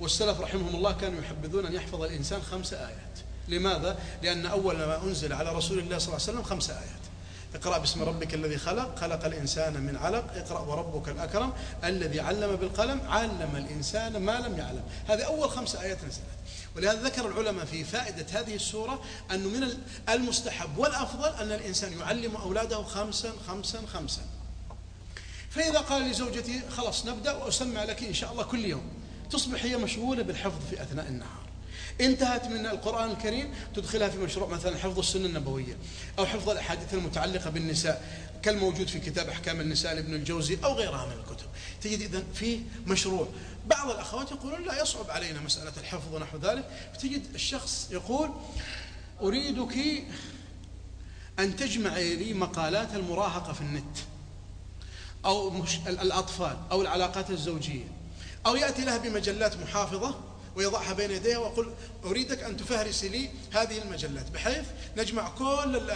والسلف رحمهم الله كانوا يحبذون أن يحفظ الإنسان خمس آيات. لماذا؟ لأن أول ما أنزل على رسول الله صلى الله عليه وسلم خمس آيات. اقرأ باسم ربك الذي خلق خلق الإنسان من علق. اقرأ وربك الأكرم الذي علم بالقلم علم الإنسان ما لم يعلم. هذه أول خمس آيات نزلت. ولهذا ذكر العلماء في فائدة هذه السورة أنه من المستحب والأفضل أن الإنسان يعلم أولاده خمسا خمسا خمسا. فإذا قال لزوجتي خلاص نبدأ وأسمع لك إن شاء الله كل يوم. تصبح هي مشغولة بالحفظ في أثناء النهار. انتهت من القرآن الكريم تدخلها في مشروع مثلا حفظ السنة النبوية أو حفظ الأحاديث المتعلقة بالنساء كالموجود في كتاب أحكام النساء لابن الجوزي أو غيرها من الكتب. تجد إذن في مشروع. بعض الأخوات يقولون لا يصعب علينا مسألة الحفظ ونحو ذلك. تجد الشخص يقول أريدك أن تجمعي لي مقالات المراهقة في النت أو الأطفال أو العلاقات الزوجية. أو يأتي لها بمجلات محافظة ويضعها بين يديها ويقول أريدك أن تفهرسي لي هذه المجلات بحيث نجمع كل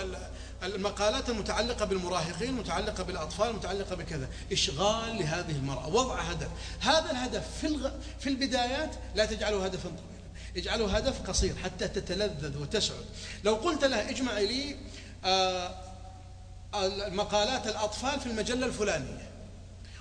المقالات المتعلقة بالمراهقين المتعلقة بالأطفال المتعلقة بكذا. إشغال لهذه المرأة وضع هدف. هذا الهدف في, الغ... في البدايات لا تجعله هدفا طويلا. اجعله هدف قصير حتى تتلذذ وتسعد. لو قلت لها اجمعي لي آه مقالات الأطفال في المجلة الفلانية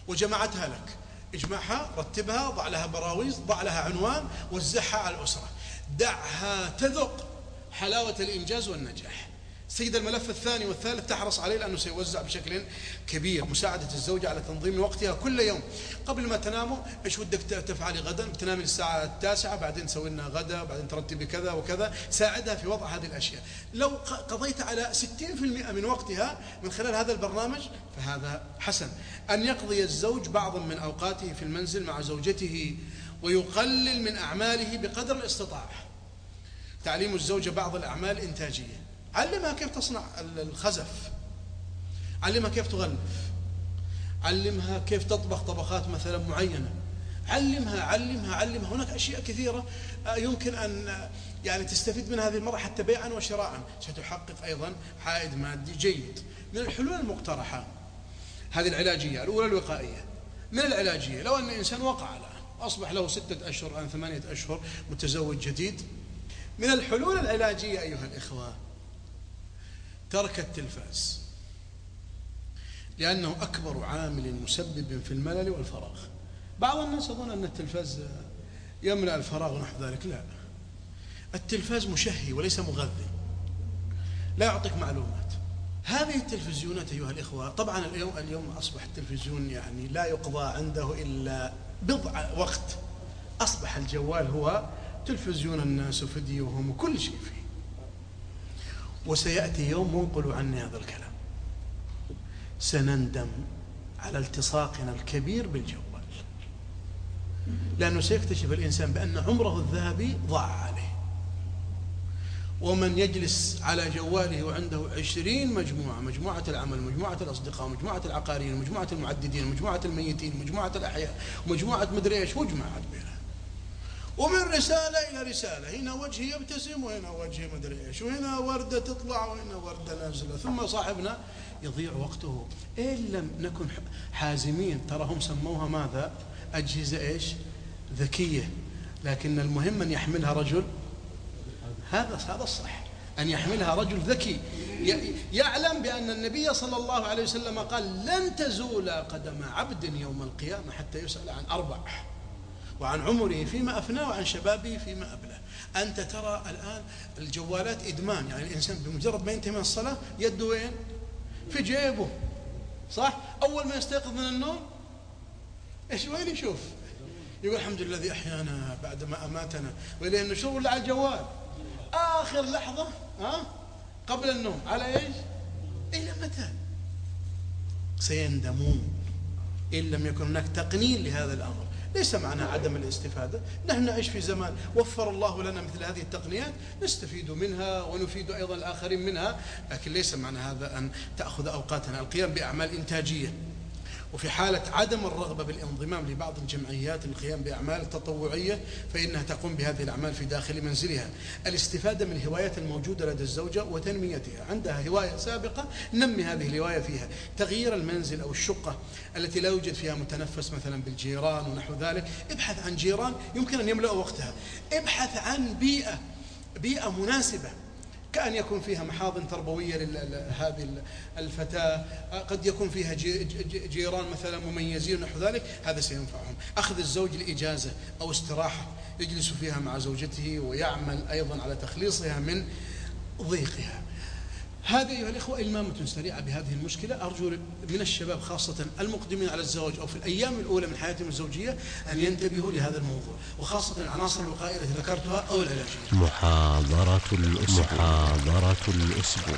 وجمعتها لك. اجمعها رتبها ضع لها براويز ضع لها عنوان وزعها على الأسرة. دعها تذق حلاوة الإنجاز والنجاح. سيد الملف الثاني والثالث تحرص عليه لأنه سيوزع بشكل كبير مساعدة الزوجة على تنظيم وقتها كل يوم. قبل ما تناموا إيش ودك تفعلي غدا؟ تنامي الساعة التاسعة بعدين تسوي لنا غدا بعدين ترتبي كذا وكذا. ساعدها في وضع هذه الأشياء. لو قضيت على 60% من وقتها من خلال هذا البرنامج فهذا حسن. أن يقضي الزوج بعضا من أوقاته في المنزل مع زوجته ويقلل من أعماله بقدر الاستطاعة. تعليم الزوجة بعض الأعمال الإنتاجية علمها كيف تصنع الخزف. علمها كيف تغلف علمها كيف تطبخ طبخات مثلا معينة. علمها علمها علمها. هناك أشياء كثيرة آه، يمكن أن يعني تستفيد من هذه المرة حتى بيعا وشراء. ستحقق أيضا عائد مادي جيد. من الحلول المقترحة هذه العلاجية الأولى الوقائية. من العلاجية لو أن الإنسان وقع الآن أصبح له ستة أشهر الآن ثمانية أشهر متزوج جديد. من الحلول العلاجية أيها الإخوة ترك التلفاز. لأنه أكبر عامل مسبب في الملل والفراغ. بعض الناس يظن أن التلفاز يملأ الفراغ ونحو ذلك. لا. التلفاز مشهي وليس مغذي. لا يعطيك معلومات. هذه التلفزيونات أيها الإخوة طبعا اليوم اليوم أصبح التلفزيون يعني لا يقضى عنده إلا بضع وقت. أصبح الجوال هو تلفزيون الناس وفيديوهم وكل شيء فيه. وسيأتي يوم منقل عني هذا الكلام. سنندم على التصاقنا الكبير بالجوال. لأنه سيكتشف الإنسان بأن عمره الذهبي ضاع عليه. ومن يجلس على جواله وعنده عشرين مجموعة مجموعة العمل مجموعة الأصدقاء مجموعة العقاريين مجموعة المعددين مجموعة الميتين مجموعة الأحياء مجموعة مدري إيش وجمعت بها ومن رسالة إلى رسالة. هنا وجه يبتسم وهنا وجه مدري إيش وهنا وردة تطلع وهنا وردة نازلة. ثم صاحبنا يضيع وقته. إن لم نكن حازمين ترى هم سموها ماذا؟ أجهزة إيش؟ ذكية. لكن المهم أن يحملها رجل هذا هذا الصح. أن يحملها رجل ذكي. يعلم بأن النبي صلى الله عليه وسلم قال لن تزول قدم عبد يوم القيامة حتى يسأل عن أربع. وعن عمره فيما أفناه وعن شبابه فيما أبلاه أنت ترى الآن الجوالات إدمان يعني الإنسان بمجرد ما ينتهي من الصلاة يده وين؟ في جيبه. صح؟ أول ما يستيقظ من النوم إيش وين يشوف؟ يقول الحمد لله الذي أحيانا بعد ما أماتنا. وإليه النشور ولا على الجوال؟ آخر لحظة ها؟ قبل النوم. على إيش؟ إلى متى؟ سيندمون. إن لم يكن هناك تقنين لهذا الأمر. ليس معنى عدم الاستفادة. نحن نعيش في زمان وفر الله لنا مثل هذه التقنيات نستفيد منها ونفيد أيضا الآخرين منها لكن ليس معنى هذا أن تأخذ أوقاتنا القيام بأعمال إنتاجية. وفي حالة عدم الرغبة بالانضمام لبعض الجمعيات للقيام بأعمال تطوعية فإنها تقوم بهذه الأعمال في داخل منزلها. الاستفادة من الهوايات الموجودة لدى الزوجة وتنميتها. عندها هواية سابقة نمي هذه الهواية فيها. تغيير المنزل أو الشقة التي لا يوجد فيها متنفس مثلا بالجيران ونحو ذلك. ابحث عن جيران يمكن أن يملأوا وقتها. ابحث عن بيئة بيئة مناسبة كأن يكون فيها محاضن تربوية لهذه الفتاة قد يكون فيها جيران مثلا مميزين نحو ذلك هذا سينفعهم. أخذ الزوج الإجازة أو استراحة يجلس فيها مع زوجته ويعمل أيضا على تخليصها من ضيقها. هذا أيها الإخوة إلمامة سريعة بهذه المشكلة. أرجو من الشباب خاصة المقدمين على الزواج أو في الأيام الأولى من حياتهم الزوجية أن ينتبهوا لهذا الموضوع وخاصة العناصر الوقائية التي ذكرتها أو العلاجية محاضرة الأسبوع. محاضرة الأسبوع.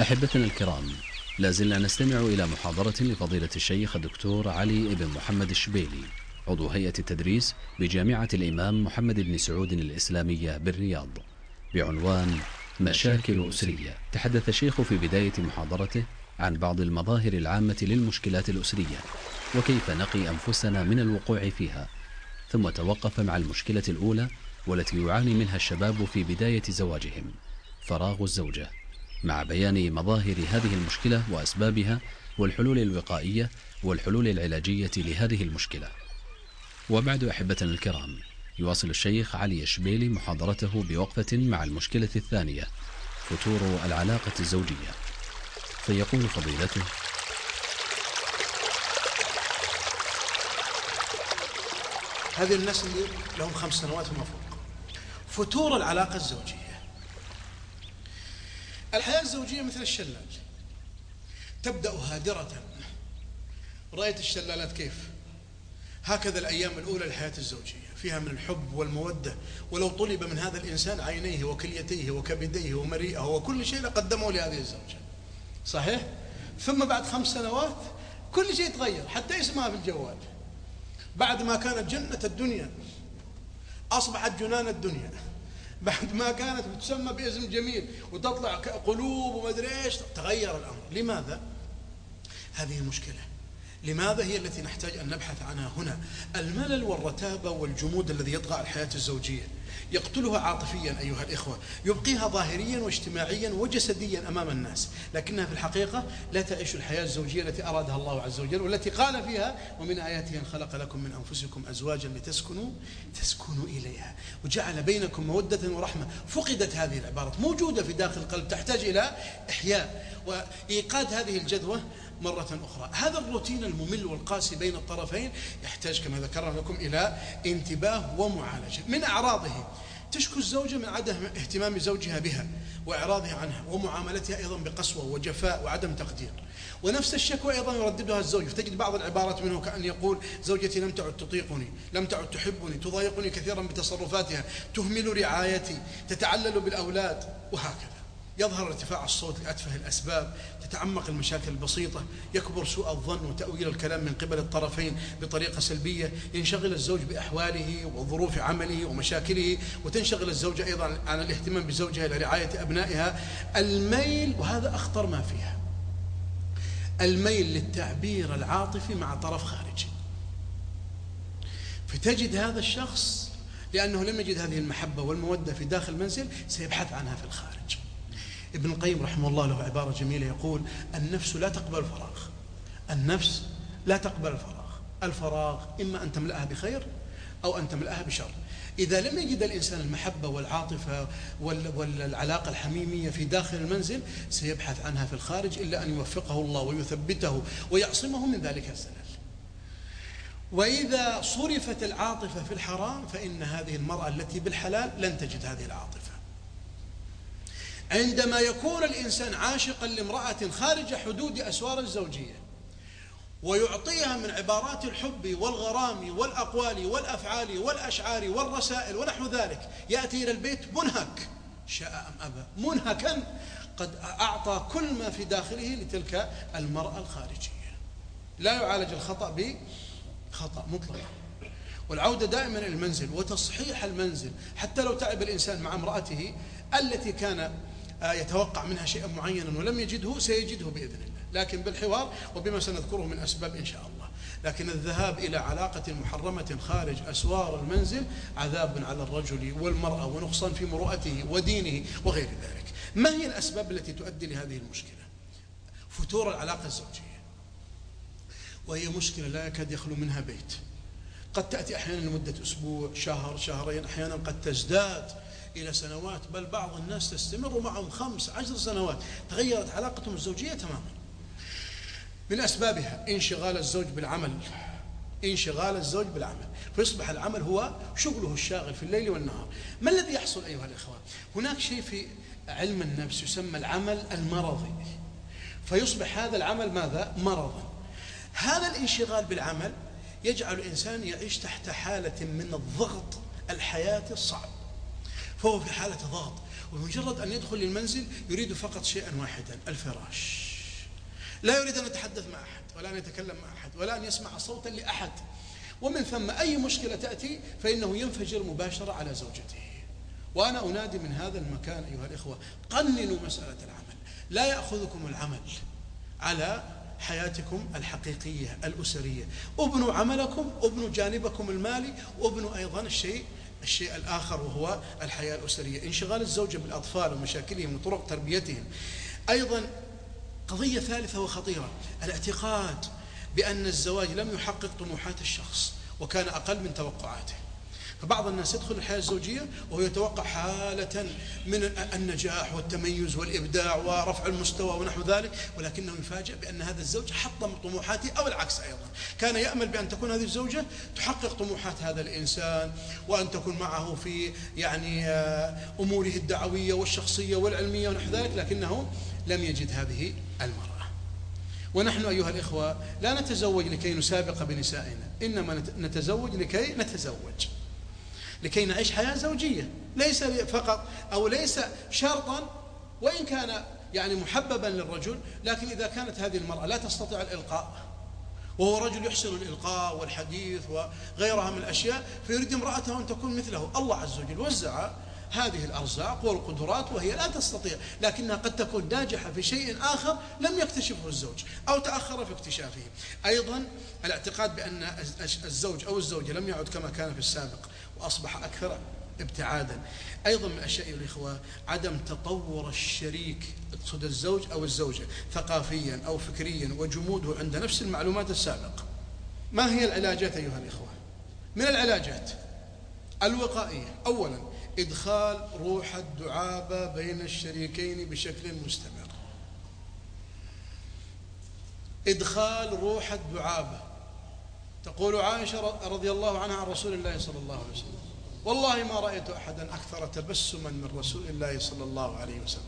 أحبتنا الكرام لا زلنا نستمع إلى محاضرة لفضيلة الشيخ الدكتور علي بن محمد الشبيلي. عضو هيئة التدريس بجامعة الإمام محمد بن سعود الإسلامية بالرياض بعنوان مشاكل أسرية. تحدث الشيخ في بداية محاضرته عن بعض المظاهر العامة للمشكلات الأسرية وكيف نقي أنفسنا من الوقوع فيها. ثم توقف مع المشكلة الأولى والتي يعاني منها الشباب في بداية زواجهم. فراغ الزوجة. مع بيان مظاهر هذه المشكلة وأسبابها والحلول الوقائية والحلول العلاجية لهذه المشكلة. وبعد أحبتنا الكرام يواصل الشيخ علي الشبيلي محاضرته بوقفة مع المشكلة الثانية فتور العلاقة الزوجية. فيقول فضيلته هذه الناس اللي لهم خمس سنوات وما فوق. فتور العلاقة الزوجية. الحياة الزوجية مثل الشلال. تبدأ هادرة. رأيت الشلالات كيف؟ هكذا الأيام الأولى للحياة الزوجية فيها من الحب والمودة. ولو طلب من هذا الإنسان عينيه وكليتيه وكبديه ومريئه وكل شيء لقدمه لهذه الزوجة. صحيح؟ ثم بعد خمس سنوات كل شيء تغير حتى اسمها في الجوال بعد ما كانت جنة الدنيا أصبحت جنان الدنيا. بعد ما كانت تسمى باسم جميل وتطلع قلوب وما أدري إيش تغير الأمر. لماذا؟ هذه المشكلة. لماذا هي التي نحتاج أن نبحث عنها هنا؟ الملل والرتابة والجمود الذي يطغى الحياة الزوجية. يقتلها عاطفيا أيها الإخوة. يبقيها ظاهريا واجتماعيا وجسديا أمام الناس. لكنها في الحقيقة لا تعيش الحياة الزوجية التي أرادها الله عز وجل والتي قال فيها ومن آياته أن خلق لكم من أنفسكم أزواجا لتسكنوا تسكنوا إليها. وجعل بينكم مودة ورحمة. فقدت هذه العبارة. موجودة في داخل القلب تحتاج إلى إحياء. وإيقاد هذه الجدوى مرة أخرى. هذا الروتين الممل والقاسي بين الطرفين يحتاج كما ذكرنا لكم إلى انتباه ومعالجة. من أعراضه تشكو الزوجة من عدم اهتمام زوجها بها وإعراضها عنها ومعاملتها أيضا بقسوة وجفاء وعدم تقدير. ونفس الشكوى أيضا يرددها الزوج. فتجد بعض العبارات منه كأن يقول زوجتي لم تعد تطيقني لم تعد تحبني تضايقني كثيرا بتصرفاتها تهمل رعايتي تتعلل بالأولاد. وهكذا. يظهر ارتفاع الصوت لأتفه الأسباب تتعمق المشاكل البسيطة يكبر سوء الظن وتأويل الكلام من قبل الطرفين بطريقة سلبية ينشغل الزوج بأحواله وظروف عمله ومشاكله وتنشغل الزوجة أيضا عن الاهتمام بزوجها لرعاية أبنائها. الميل وهذا أخطر ما فيها الميل للتعبير العاطفي مع طرف خارجي. فتجد هذا الشخص لأنه لم يجد هذه المحبة والمودة في داخل المنزل سيبحث عنها في الخارج. ابن القيم رحمه الله له عبارة جميلة يقول النفس لا تقبل الفراغ. النفس لا تقبل الفراغ. الفراغ إما أن تملأها بخير أو أن تملأها بشر. إذا لم يجد الإنسان المحبة والعاطفة والعلاقة الحميمية في داخل المنزل سيبحث عنها في الخارج إلا أن يوفقه الله ويثبته ويعصمه من ذلك الزلل. وإذا صرفت العاطفة في الحرام فإن هذه المرأة التي بالحلال لن تجد هذه العاطفة. عندما يكون الإنسان عاشقا لامرأة خارج حدود أسوار الزوجية ويعطيها من عبارات الحب والغرام والأقوال والأفعال والأشعار والرسائل ونحو ذلك يأتي إلى البيت منهك. شاء أم أبى؟ منهكا. قد أعطى كل ما في داخله لتلك المرأة الخارجية. لا يعالج الخطأ بخطأ مطلقا والعودة دائما إلى المنزل وتصحيح المنزل. حتى لو تعب الإنسان مع امرأته التي كان يتوقع منها شيئا معينا ولم يجده سيجده بإذن الله. لكن بالحوار وبما سنذكره من أسباب إن شاء الله. لكن الذهاب إلى علاقة محرمة خارج أسوار المنزل عذاب على الرجل والمرأة ونقصان في مروءته ودينه وغير ذلك. ما هي الأسباب التي تؤدي لهذه المشكلة؟ فتور العلاقة الزوجية. وهي مشكلة لا يكاد يخلو منها بيت. قد تأتي أحيانا لمدة أسبوع شهر شهرين أحيانا قد تزداد. إلى سنوات بل بعض الناس تستمر معهم خمس عشر سنوات. تغيرت علاقتهم الزوجية تماما. من أسبابها انشغال الزوج بالعمل. انشغال الزوج بالعمل. فيصبح العمل هو شغله الشاغل في الليل والنهار. ما الذي يحصل أيها الإخوة؟ هناك شيء في علم النفس يسمى العمل المرضي. فيصبح هذا العمل ماذا؟ مرضا. هذا الانشغال بالعمل يجعل الإنسان يعيش تحت حالة من الضغط الحياة الصعب فهو في حالة ضغط ومجرد أن يدخل للمنزل يريد فقط شيئا واحدا الفراش. لا يريد أن يتحدث مع أحد ولا أن يتكلم مع أحد ولا أن يسمع صوتا لأحد. ومن ثم أي مشكلة تأتي فإنه ينفجر مباشرة على زوجته. وأنا أنادي من هذا المكان أيها الإخوة قننوا مسألة العمل. لا يأخذكم العمل على حياتكم الحقيقية الأسرية. ابنوا عملكم ابنوا جانبكم المالي وابنوا أيضا الشيء الشيء الآخر وهو الحياة الأسرية. انشغال الزوجة بالأطفال ومشاكلهم وطرق تربيتهم. أيضا قضية ثالثة وخطيرة الاعتقاد بأن الزواج لم يحقق طموحات الشخص وكان أقل من توقعاته. فبعض الناس يدخل الحياة الزوجية وهو يتوقع حالة من النجاح والتميز والإبداع ورفع المستوى ونحو ذلك ولكنه يفاجأ بأن هذا الزوج حطم طموحاته أو العكس أيضا. كان يأمل بأن تكون هذه الزوجة تحقق طموحات هذا الإنسان وأن تكون معه في يعني آه، أموره الدعوية والشخصية والعلمية ونحو ذلك لكنه لم يجد هذه المرأة. ونحن أيها الإخوة لا نتزوج لكي نسابق بنسائنا إنما نتزوج لكي نتزوج. لكي نعيش حياة زوجية. ليس فقط أو ليس شرطا وإن كان يعني محببا للرجل لكن إذا كانت هذه المرأة لا تستطيع الإلقاء. وهو رجل يحسن الإلقاء والحديث وغيرها من الأشياء فيريد امرأته أن تكون مثله. الله عز وجل وزع هذه الأرزاق والقدرات وهي لا تستطيع لكنها قد تكون ناجحة في شيء آخر لم يكتشفه الزوج أو تأخر في اكتشافه. أيضا الاعتقاد بأن الزوج أو الزوجة لم يعد كما كان في السابق. وأصبح أكثر ابتعادا. أيضا من الأشياء الإخوة عدم تطور الشريك اقصد الزوج أو الزوجة ثقافيا أو فكريا وجموده عند نفس المعلومات السابقة. ما هي العلاجات أيها الإخوة؟ من العلاجات الوقائية. أولا إدخال روح الدعابة بين الشريكين بشكل مستمر. إدخال روح الدعابة تقول عائشة رضي الله عنها عن رسول الله صلى الله عليه وسلم. والله ما رأيت أحدا أكثر تبسما من رسول الله صلى الله عليه وسلم.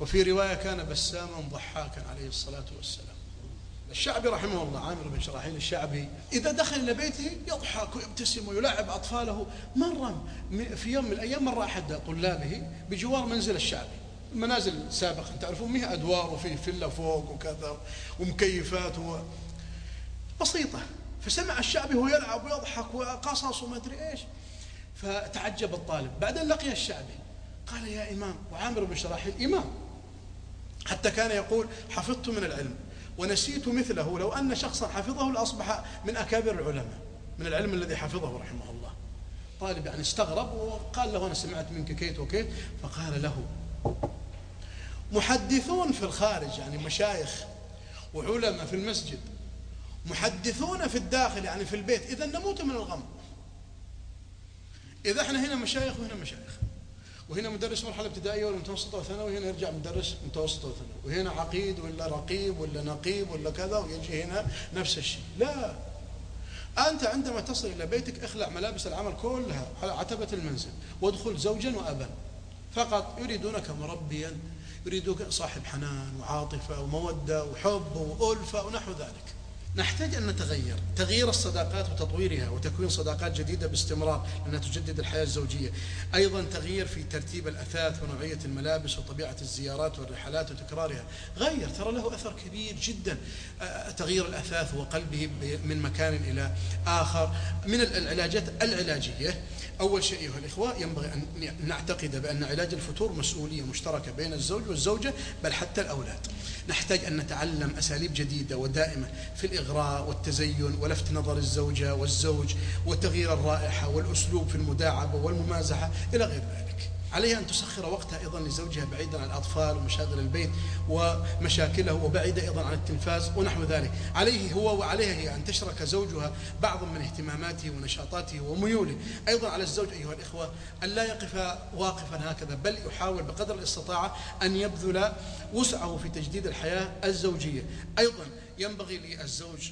وفي رواية كان بساما ضحاكا عليه الصلاة والسلام. الشعبي رحمه الله عامر بن شراحيل الشعبي إذا دخل إلى بيته يضحك ويبتسم ويلاعب أطفاله مرة في يوم من الأيام مر أحد طلابه بجوار منزل الشعبي. المنازل سابقا تعرفون مها أدوار وفيه فيلا فوق وكذا ومكيفات و... بسيطة. فسمع الشعبي وهو يلعب ويضحك وقصص وما أدري إيش. فتعجب الطالب. بعدين لقي الشعبي. قال يا إمام وعامر بن شراحيل إمام حتى كان يقول حفظت من العلم ونسيت مثله لو أن شخصا حفظه لأصبح من أكابر العلماء. من العلم الذي حفظه رحمه الله. طالب يعني استغرب وقال له أنا سمعت منك كيت وكيت. فقال له محدثون في الخارج يعني مشايخ وعلماء في المسجد. محدثون في الداخل يعني في البيت. إذا نموت من الغم. إذا إحنا هنا مشايخ وهنا مشايخ. وهنا مدرس مرحلة ابتدائية ولا متوسطة وثانوي هنا يرجع مدرس متوسطة وثانوي وهنا عقيد ولا رقيب ولا نقيب ولا كذا ويجي هنا نفس الشيء. لا. أنت عندما تصل إلى بيتك اخلع ملابس العمل كلها على عتبة المنزل وادخل زوجا وأبا. فقط يريدونك مربيا يريدونك صاحب حنان وعاطفة ومودة وحب وألفة ونحو ذلك. نحتاج أن نتغير. تغيير الصداقات وتطويرها وتكوين صداقات جديدة باستمرار لأنها تجدد الحياة الزوجية. أيضا تغيير في ترتيب الأثاث ونوعية الملابس وطبيعة الزيارات والرحلات وتكرارها. غير ترى له أثر كبير جدا. تغيير الأثاث وقلبه من مكان إلى آخر. من العلاجات العلاجية أول شيء أيها الإخوة ينبغي أن نعتقد بأن علاج الفتور مسؤولية مشتركة بين الزوج والزوجة بل حتى الأولاد. نحتاج أن نتعلم أساليب جديدة ودائمة في الإغراء والتزين ولفت نظر الزوجة والزوج وتغيير الرائحة والأسلوب في المداعبة والممازحة إلى غير ذلك. عليها أن تسخر وقتها أيضا لزوجها بعيدا عن الأطفال ومشاغل البيت ومشاكله وبعيدة أيضا عن التلفاز ونحو ذلك. عليه هو وعليها هي أن تشرك زوجها بعضا من اهتماماته ونشاطاته وميوله. أيضا على الزوج أيها الإخوة أن لا يقف واقفا هكذا بل يحاول بقدر الاستطاعة أن يبذل وسعه في تجديد الحياة الزوجية. أيضا ينبغي للزوج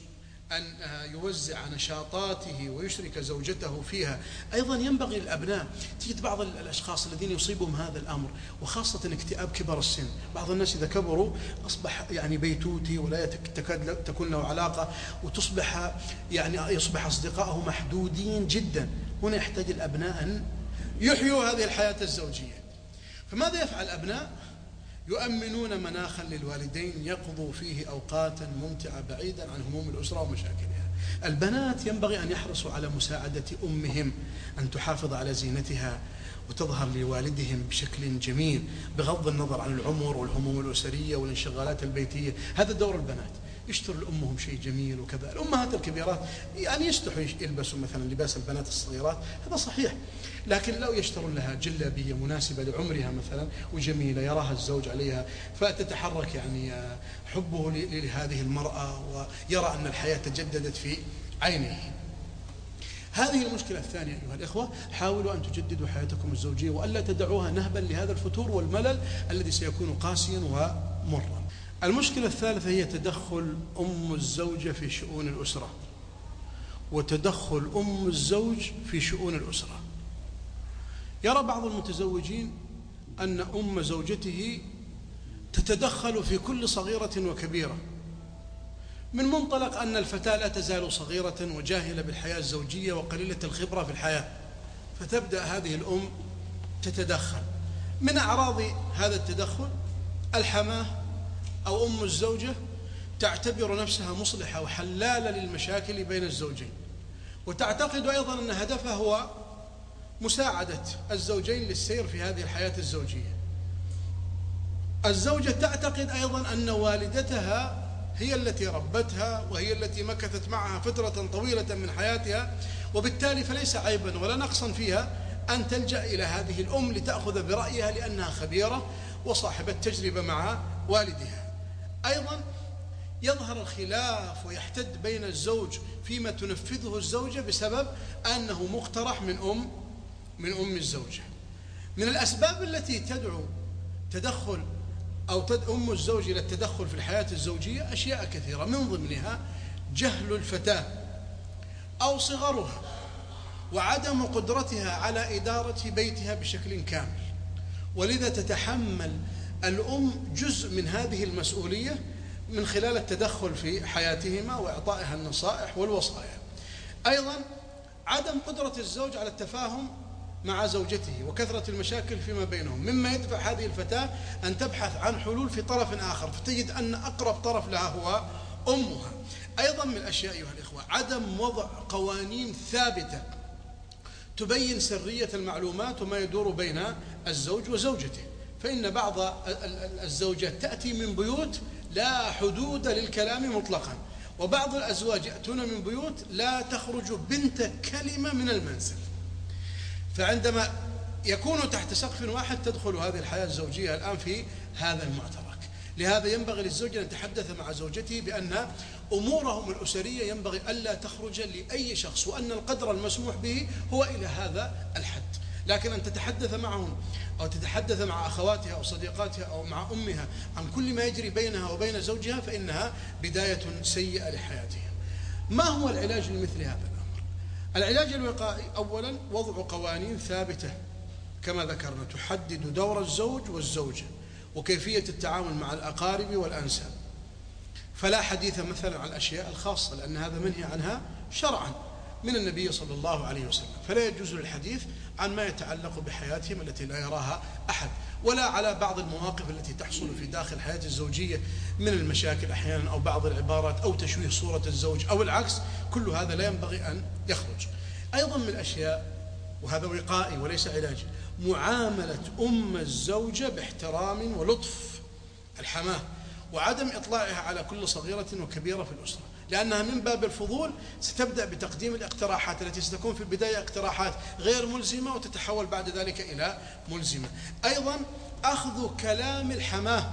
أن يوزع نشاطاته ويشرك زوجته فيها. أيضا ينبغي للأبناء تجد بعض الأشخاص الذين يصيبهم هذا الأمر وخاصة اكتئاب كبر السن. بعض الناس إذا كبروا أصبح يعني بيتوتي ولا تكاد تكون له علاقة وتصبح يعني يصبح أصدقائه محدودين جدا. هنا يحتاج الأبناء أن يحيوا هذه الحياة الزوجية. فماذا يفعل الأبناء؟ يؤمنون مناخا للوالدين يقضوا فيه أوقاتا ممتعة بعيدا عن هموم الأسرة ومشاكلها. البنات ينبغي أن يحرصوا على مساعدة أمهم أن تحافظ على زينتها وتظهر لوالدهم بشكل جميل بغض النظر عن العمر والهموم الأسرية والانشغالات البيتية. هذا دور البنات. يشتروا لأمهم شيء جميل وكذا. الأمهات الكبيرات يعني يستحوا يلبسوا مثلا لباس البنات الصغيرات هذا صحيح. لكن لو يشترون لها جلابية مناسبة لعمرها مثلا وجميلة يراها الزوج عليها فتتحرك يعني حبه لهذه المرأة ويرى أن الحياة تجددت في عينه. هذه المشكلة الثانية أيها الإخوة حاولوا أن تجددوا حياتكم الزوجية وألا تدعوها نهبا لهذا الفتور والملل الذي سيكون قاسيا ومرا. المشكلة الثالثة هي تدخل أم الزوجة في شؤون الأسرة. وتدخل أم الزوج في شؤون الأسرة. يرى بعض المتزوجين أن أم زوجته تتدخل في كل صغيرة وكبيرة. من منطلق أن الفتاة لا تزال صغيرة وجاهلة بالحياة الزوجية وقليلة الخبرة في الحياة. فتبدأ هذه الأم تتدخل. من أعراض هذا التدخل؟ الحماة أو أم الزوجة تعتبر نفسها مصلحة وحلالة للمشاكل بين الزوجين. وتعتقد أيضا أن هدفها هو مساعدة الزوجين للسير في هذه الحياة الزوجية. الزوجة تعتقد أيضا أن والدتها هي التي ربتها وهي التي مكثت معها فترة طويلة من حياتها وبالتالي فليس عيبا ولا نقصا فيها أن تلجأ إلى هذه الأم لتأخذ برأيها لأنها خبيرة وصاحبة تجربة مع والدها. أيضا يظهر الخلاف ويحتد بين الزوج فيما تنفذه الزوجة بسبب أنه مقترح من أم من أم الزوجة. من الأسباب التي تدعو تدخل أو أم الزوج إلى التدخل في الحياة الزوجية أشياء كثيرة. من ضمنها جهل الفتاة أو صغرها وعدم قدرتها على إدارة بيتها بشكل كامل. ولذا تتحمل الأم جزء من هذه المسؤولية من خلال التدخل في حياتهما وإعطائها النصائح والوصايا. أيضا عدم قدرة الزوج على التفاهم مع زوجته وكثرة المشاكل فيما بينهم مما يدفع هذه الفتاة أن تبحث عن حلول في طرف آخر فتجد أن أقرب طرف لها هو أمها. أيضا من الأشياء أيها الإخوة عدم وضع قوانين ثابتة تبين سرية المعلومات وما يدور بين الزوج وزوجته. فإن بعض الزوجات تأتي من بيوت لا حدود للكلام مطلقا وبعض الأزواج يأتون من بيوت لا تخرج بنت كلمة من المنزل. فعندما يكون تحت سقف واحد تدخل هذه الحياة الزوجية الآن في هذا المعترك. لهذا ينبغي للزوج أن يتحدث مع زوجته بأن أمورهم الأسرية ينبغي ألا تخرج لأي شخص وأن القدر المسموح به هو إلى هذا الحد. لكن أن تتحدث معهم أو تتحدث مع أخواتها أو صديقاتها أو مع أمها عن كل ما يجري بينها وبين زوجها فإنها بداية سيئة لحياتها ما هو العلاج لمثل هذا العلاج الوقائي أولا وضع قوانين ثابتة. كما ذكرنا تحدد دور الزوج والزوجة وكيفية التعامل مع الأقارب والأنساب. فلا حديث مثلا عن الأشياء الخاصة لأن هذا منهي عنها شرعا من النبي صلى الله عليه وسلم. فلا يجوز الحديث عن ما يتعلق بحياتهم التي لا يراها أحد ولا على بعض المواقف التي تحصل في داخل الحياة الزوجية من المشاكل أحيانا أو بعض العبارات أو تشويه صورة الزوج أو العكس كل هذا لا ينبغي أن يخرج. أيضا من الأشياء وهذا وقائي وليس علاجي معاملة أم الزوجة باحترام ولطف الحماة وعدم إطلاعها على كل صغيرة وكبيرة في الأسرة. لأنها من باب الفضول ستبدأ بتقديم الاقتراحات التي ستكون في البداية اقتراحات غير ملزمة وتتحول بعد ذلك إلى ملزمة. أيضا أخذ كلام الحماة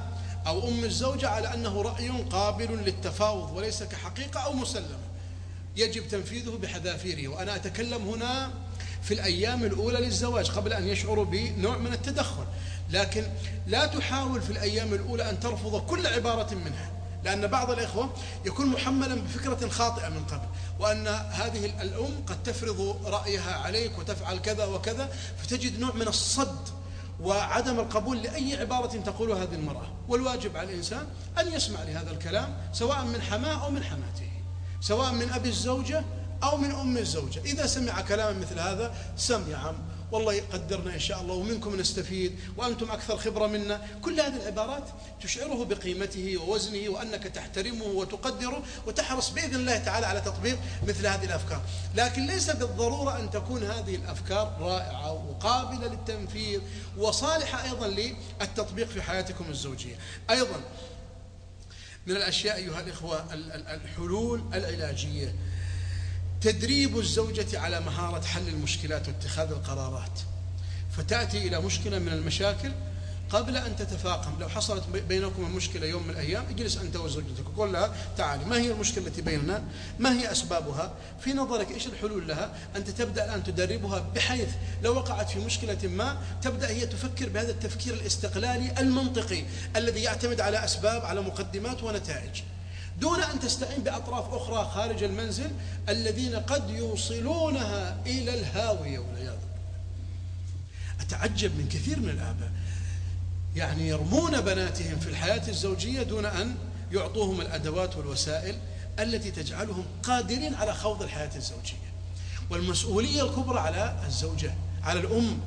أو أم الزوجة على أنه رأي قابل للتفاوض وليس كحقيقة أو مسلمة يجب تنفيذه بحذافيره وأنا أتكلم هنا في الأيام الأولى للزواج قبل أن يشعروا بنوع من التدخل. لكن لا تحاول في الأيام الأولى أن ترفض كل عبارة منها. لأن بعض الإخوة يكون محملا بفكرة خاطئة من قبل وأن هذه الأم قد تفرض رأيها عليك وتفعل كذا وكذا فتجد نوع من الصد وعدم القبول لأي عبارة تقولها هذه المرأة. والواجب على الإنسان أن يسمع لهذا الكلام سواء من حماة أو من حماته سواء من أبي الزوجة أو من أم الزوجة. إذا سمع كلاما مثل هذا سم يا عم. والله يقدرنا إن شاء الله ومنكم نستفيد وأنتم أكثر خبرة منا. كل هذه العبارات تشعره بقيمته ووزنه وأنك تحترمه وتقدره وتحرص بإذن الله تعالى على تطبيق مثل هذه الأفكار. لكن ليس بالضرورة أن تكون هذه الأفكار رائعة وقابلة للتنفيذ وصالحة أيضا للتطبيق في حياتكم الزوجية. أيضا من الأشياء أيها الإخوة الحلول العلاجية. تدريب الزوجة على مهارة حل المشكلات واتخاذ القرارات. فتأتي إلى مشكلة من المشاكل قبل أن تتفاقم. لو حصلت بينكم المشكلة يوم من الأيام اجلس أنت وزوجتك وقول لها تعالي ما هي المشكلة التي بيننا؟ ما هي أسبابها؟ في نظرك إيش الحلول لها؟ أنت تبدأ الآن تدربها بحيث لو وقعت في مشكلة ما تبدأ هي تفكر بهذا التفكير الاستقلالي المنطقي الذي يعتمد على أسباب على مقدمات ونتائج. دون أن تستعين بأطراف أخرى خارج المنزل الذين قد يوصلونها إلى الهاوية والعياذ أتعجب من كثير من الآباء. يعني يرمون بناتهم في الحياة الزوجية دون أن يعطوهم الأدوات والوسائل التي تجعلهم قادرين على خوض الحياة الزوجية. والمسؤولية الكبرى على الزوجة على الأم.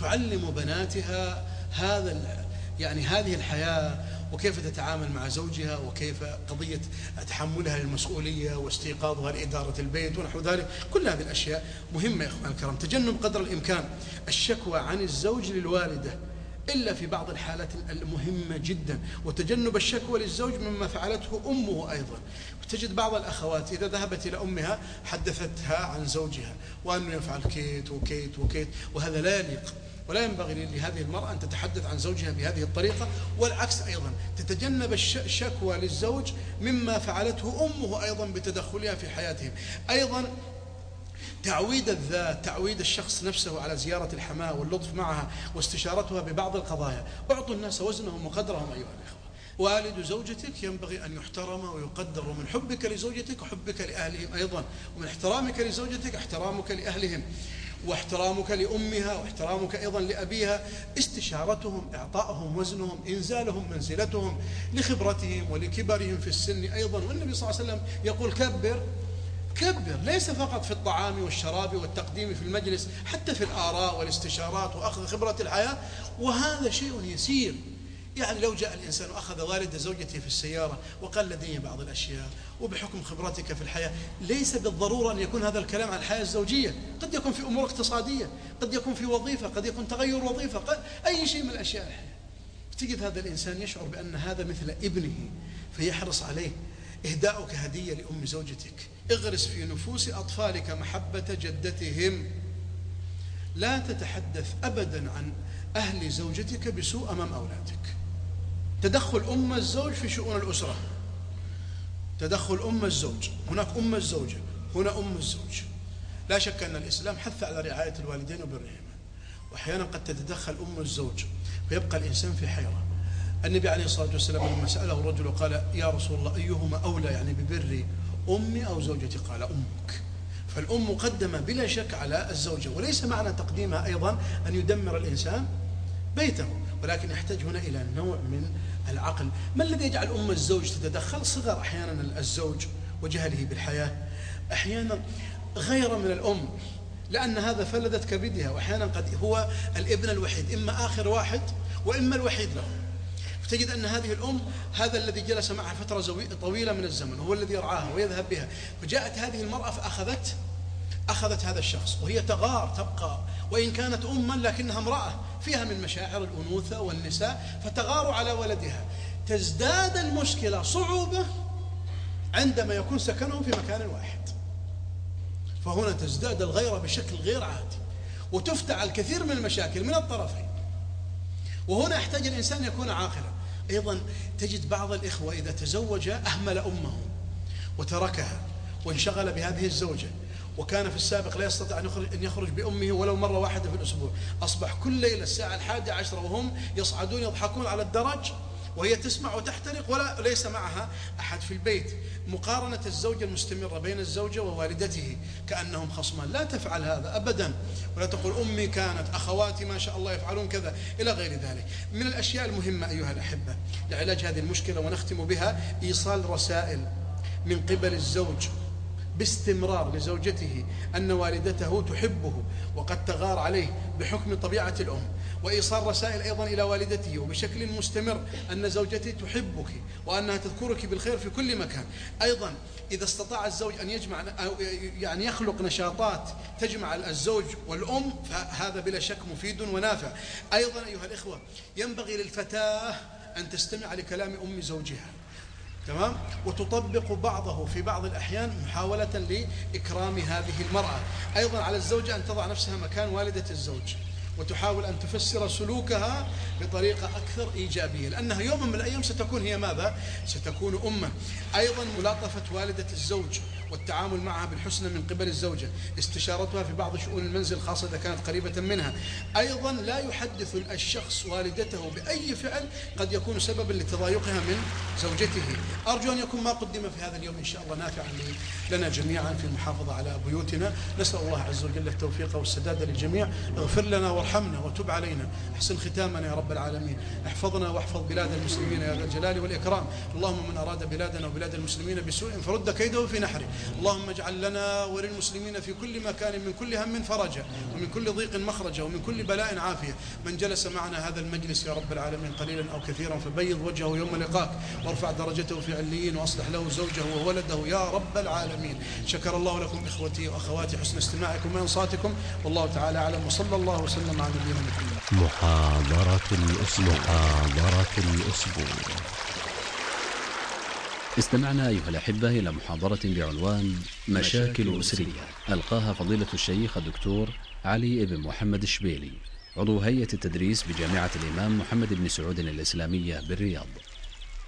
تعلم بناتها هذا يعني هذه الحياة وكيف تتعامل مع زوجها وكيف قضية تحملها للمسؤولية واستيقاظها لإدارة البيت ونحو ذلك. كل هذه الأشياء مهمة يا إخوان الكرام. تجنب قدر الإمكان الشكوى عن الزوج للوالدة إلا في بعض الحالات المهمة جدا. وتجنب الشكوى للزوج مما فعلته أمه أيضا. وتجد بعض الأخوات إذا ذهبت إلى أمها حدثتها عن زوجها وأنه يفعل كيت وكيت وكيت وهذا لا يليق. ولا ينبغي لهذه المرأة أن تتحدث عن زوجها بهذه الطريقة والعكس أيضا تتجنب الشكوى للزوج مما فعلته أمه أيضا بتدخلها في حياتهم. أيضا تعويد الذات تعويد الشخص نفسه على زيارة الحماة واللطف معها واستشارتها ببعض القضايا. أعطوا الناس وزنهم وقدرهم أيها الإخوة. والد زوجتك ينبغي أن يحترم ويقدر ومن حبك لزوجتك وحبك لأهلهم أيضا ومن احترامك لزوجتك احترامك لأهلهم. واحترامك لأمها واحترامك أيضا لأبيها استشارتهم إعطائهم وزنهم إنزالهم منزلتهم لخبرتهم ولكبرهم في السن أيضا. والنبي صلى الله عليه وسلم يقول كبر كبر ليس فقط في الطعام والشراب والتقديم في المجلس حتى في الآراء والاستشارات وأخذ خبرة الحياة. وهذا شيء يسير. يعني لو جاء الإنسان وأخذ والد زوجته في السيارة وقال لدي بعض الأشياء وبحكم خبرتك في الحياة ليس بالضرورة أن يكون هذا الكلام عن الحياة الزوجية. قد يكون في أمور اقتصادية قد يكون في وظيفة قد يكون تغير وظيفة قد أي شيء من الأشياء. الحياة تجد هذا الإنسان يشعر بأن هذا مثل ابنه فيحرص عليه. إهداؤك هدية لأم زوجتك. اغرس في نفوس أطفالك محبة جدتهم. لا تتحدث أبدا عن أهل زوجتك بسوء أمام أولادك. تدخل أم الزوج في شؤون الأسرة. تدخل أم الزوج. هناك أم الزوجة هنا أم الزوج. لا شك أن الإسلام حث على رعاية الوالدين وبرهما وأحيانا قد تتدخل أم الزوج. ويبقى الإنسان في حيرة. النبي عليه الصلاة والسلام لما سأله الرجل قال يا رسول الله أيهما أولى يعني ببري أمي أو زوجتي؟ قال أمك. فالأم مقدمة بلا شك على الزوجة. وليس معنى تقديمها أيضا أن يدمر الإنسان بيته. ولكن يحتاج هنا إلى نوع من العقل. ما الذي يجعل أم الزوج تتدخل؟ صغر أحيانا الزوج وجهله بالحياة. أحيانا غير من الأم لأن هذا فلدت كبدها. وأحيانا قد هو الإبن الوحيد إما آخر واحد وإما الوحيد له. تجد أن هذه الأم هذا الذي جلس معها فترة طويلة من الزمن هو الذي يرعاها ويذهب بها. فجاءت هذه المرأة فأخذت أخذت هذا الشخص وهي تغار تبقى وإن كانت أما لكنها امرأة فيها من مشاعر الأنوثة والنساء فتغار على ولدها. تزداد المشكلة صعوبة عندما يكون سكنهم في مكان واحد. فهنا تزداد الغيرة بشكل غير عادي وتفتح الكثير من المشاكل من الطرفين. وهنا يحتاج الإنسان يكون عاقلا. أيضا تجد بعض الإخوة إذا تزوج أهمل أمه وتركها وانشغل بهذه الزوجة. وكان في السابق لا يستطيع أن يخرج, أن يخرج بأمه ولو مرة واحدة في الأسبوع. أصبح كل ليلة الساعة الحادية عشرة وهم يصعدون يضحكون على الدرج وهي تسمع وتحترق ولا ليس معها أحد في البيت. مقارنة الزوجة المستمرة بين الزوجة ووالدته كأنهم خصمان. لا تفعل هذا أبدا. ولا تقول أمي كانت أخواتي ما شاء الله يفعلون كذا إلى غير ذلك. من الأشياء المهمة أيها الأحبة لعلاج هذه المشكلة ونختم بها إيصال رسائل من قبل الزوج باستمرار لزوجته أن والدته تحبه وقد تغار عليه بحكم طبيعة الأم. وإيصال رسائل أيضا إلى والدته وبشكل مستمر أن زوجتي تحبك وأنها تذكرك بالخير في كل مكان. أيضا إذا استطاع الزوج أن يجمع يعني يخلق نشاطات تجمع الزوج والأم فهذا بلا شك مفيد ونافع. أيضا أيها الإخوة ينبغي للفتاة أن تستمع لكلام أم زوجها. تمام؟ وتطبق بعضه في بعض الأحيان محاولة لإكرام هذه المرأة. أيضا على الزوجة أن تضع نفسها مكان والدة الزوج وتحاول أن تفسر سلوكها بطريقة أكثر إيجابية لأنها يوم من الأيام ستكون هي ماذا؟ ستكون أمة. أيضا ملاطفة والدة الزوج والتعامل معها بالحسنى من قبل الزوجة استشارتها في بعض شؤون المنزل خاصة إذا كانت قريبة منها. أيضا لا يحدث الشخص والدته بأي فعل قد يكون سببا لتضايقها من زوجته. أرجو أن يكون ما قدم في هذا اليوم إن شاء الله نافعا لنا جميعا في المحافظة على بيوتنا. نسأل الله عز وجل التوفيق والسداد للجميع. اغفر لنا وارحمنا وتب علينا. أحسن ختامنا يا رب العالمين. احفظنا واحفظ بلاد المسلمين يا ذا الجلال والإكرام. اللهم من أراد بلادنا وبلاد المسلمين بسوء فرد كيده في نحره. اللهم اجعل لنا وللمسلمين في كل مكان من كل هم فرجا ومن كل ضيق مخرجا ومن كل بلاء عافية. من جلس معنا هذا المجلس يا رب العالمين قليلا أو كثيرا فبيض وجهه يوم لقاك وارفع درجته في عليين وأصلح له زوجه وولده يا رب العالمين. شكر الله لكم إخوتي وأخواتي حسن استماعكم وإنصاتكم والله تعالى أعلم. وصلى الله وسلم على نبينا محمد. محاضرة الأسبوع. محاضرة الأسبوع. استمعنا أيها الأحبة إلى محاضرة بعنوان مشاكل أسرية. ألقاها فضيلة الشيخ الدكتور علي بن محمد الشبيلي عضو هيئة التدريس بجامعة الإمام محمد بن سعود الإسلامية بالرياض.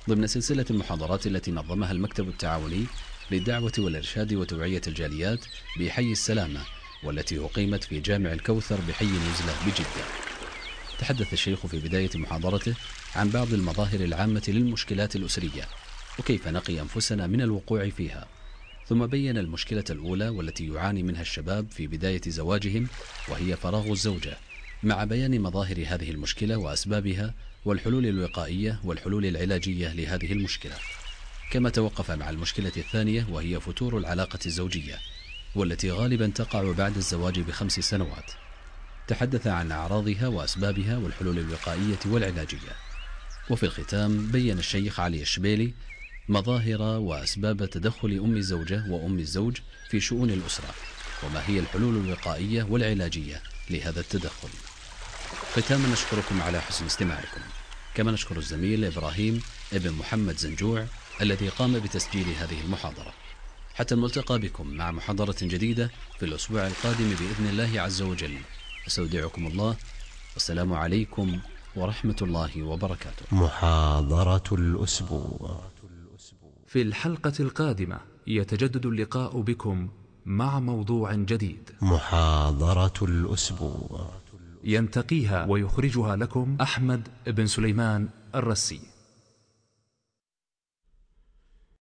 ضمن سلسلة المحاضرات التي نظمها المكتب التعاوني للدعوة والإرشاد وتوعية الجاليات بحي السلامة والتي أقيمت في جامع الكوثر بحي نزلة بجدة. تحدث الشيخ في بداية محاضرته عن بعض المظاهر العامة للمشكلات الأسرية. وكيف نقي أنفسنا من الوقوع فيها؟ ثم بين المشكلة الأولى والتي يعاني منها الشباب في بداية زواجهم وهي فراغ الزوجة. مع بيان مظاهر هذه المشكلة وأسبابها والحلول الوقائية والحلول العلاجية لهذه المشكلة. كما توقف مع المشكلة الثانية وهي فتور العلاقة الزوجية والتي غالبا تقع بعد الزواج بخمس سنوات. تحدث عن أعراضها وأسبابها والحلول الوقائية والعلاجية. وفي الختام بين الشيخ علي الشبيلي مظاهر وأسباب تدخل أم الزوجة وأم الزوج في شؤون الأسرة وما هي الحلول الوقائية والعلاجية لهذا التدخل. ختاما نشكركم على حسن استماعكم. كما نشكر الزميل إبراهيم ابن محمد زنجوع الذي قام بتسجيل هذه المحاضرة. حتى الملتقى بكم مع محاضرة جديدة في الأسبوع القادم بإذن الله عز وجل. أستودعكم الله. والسلام عليكم ورحمة الله وبركاته. محاضرة الأسبوع. في الحلقة القادمة يتجدد اللقاء بكم مع موضوع جديد. محاضرة الأسبوع. ينتقيها ويخرجها لكم أحمد بن سليمان الرسي.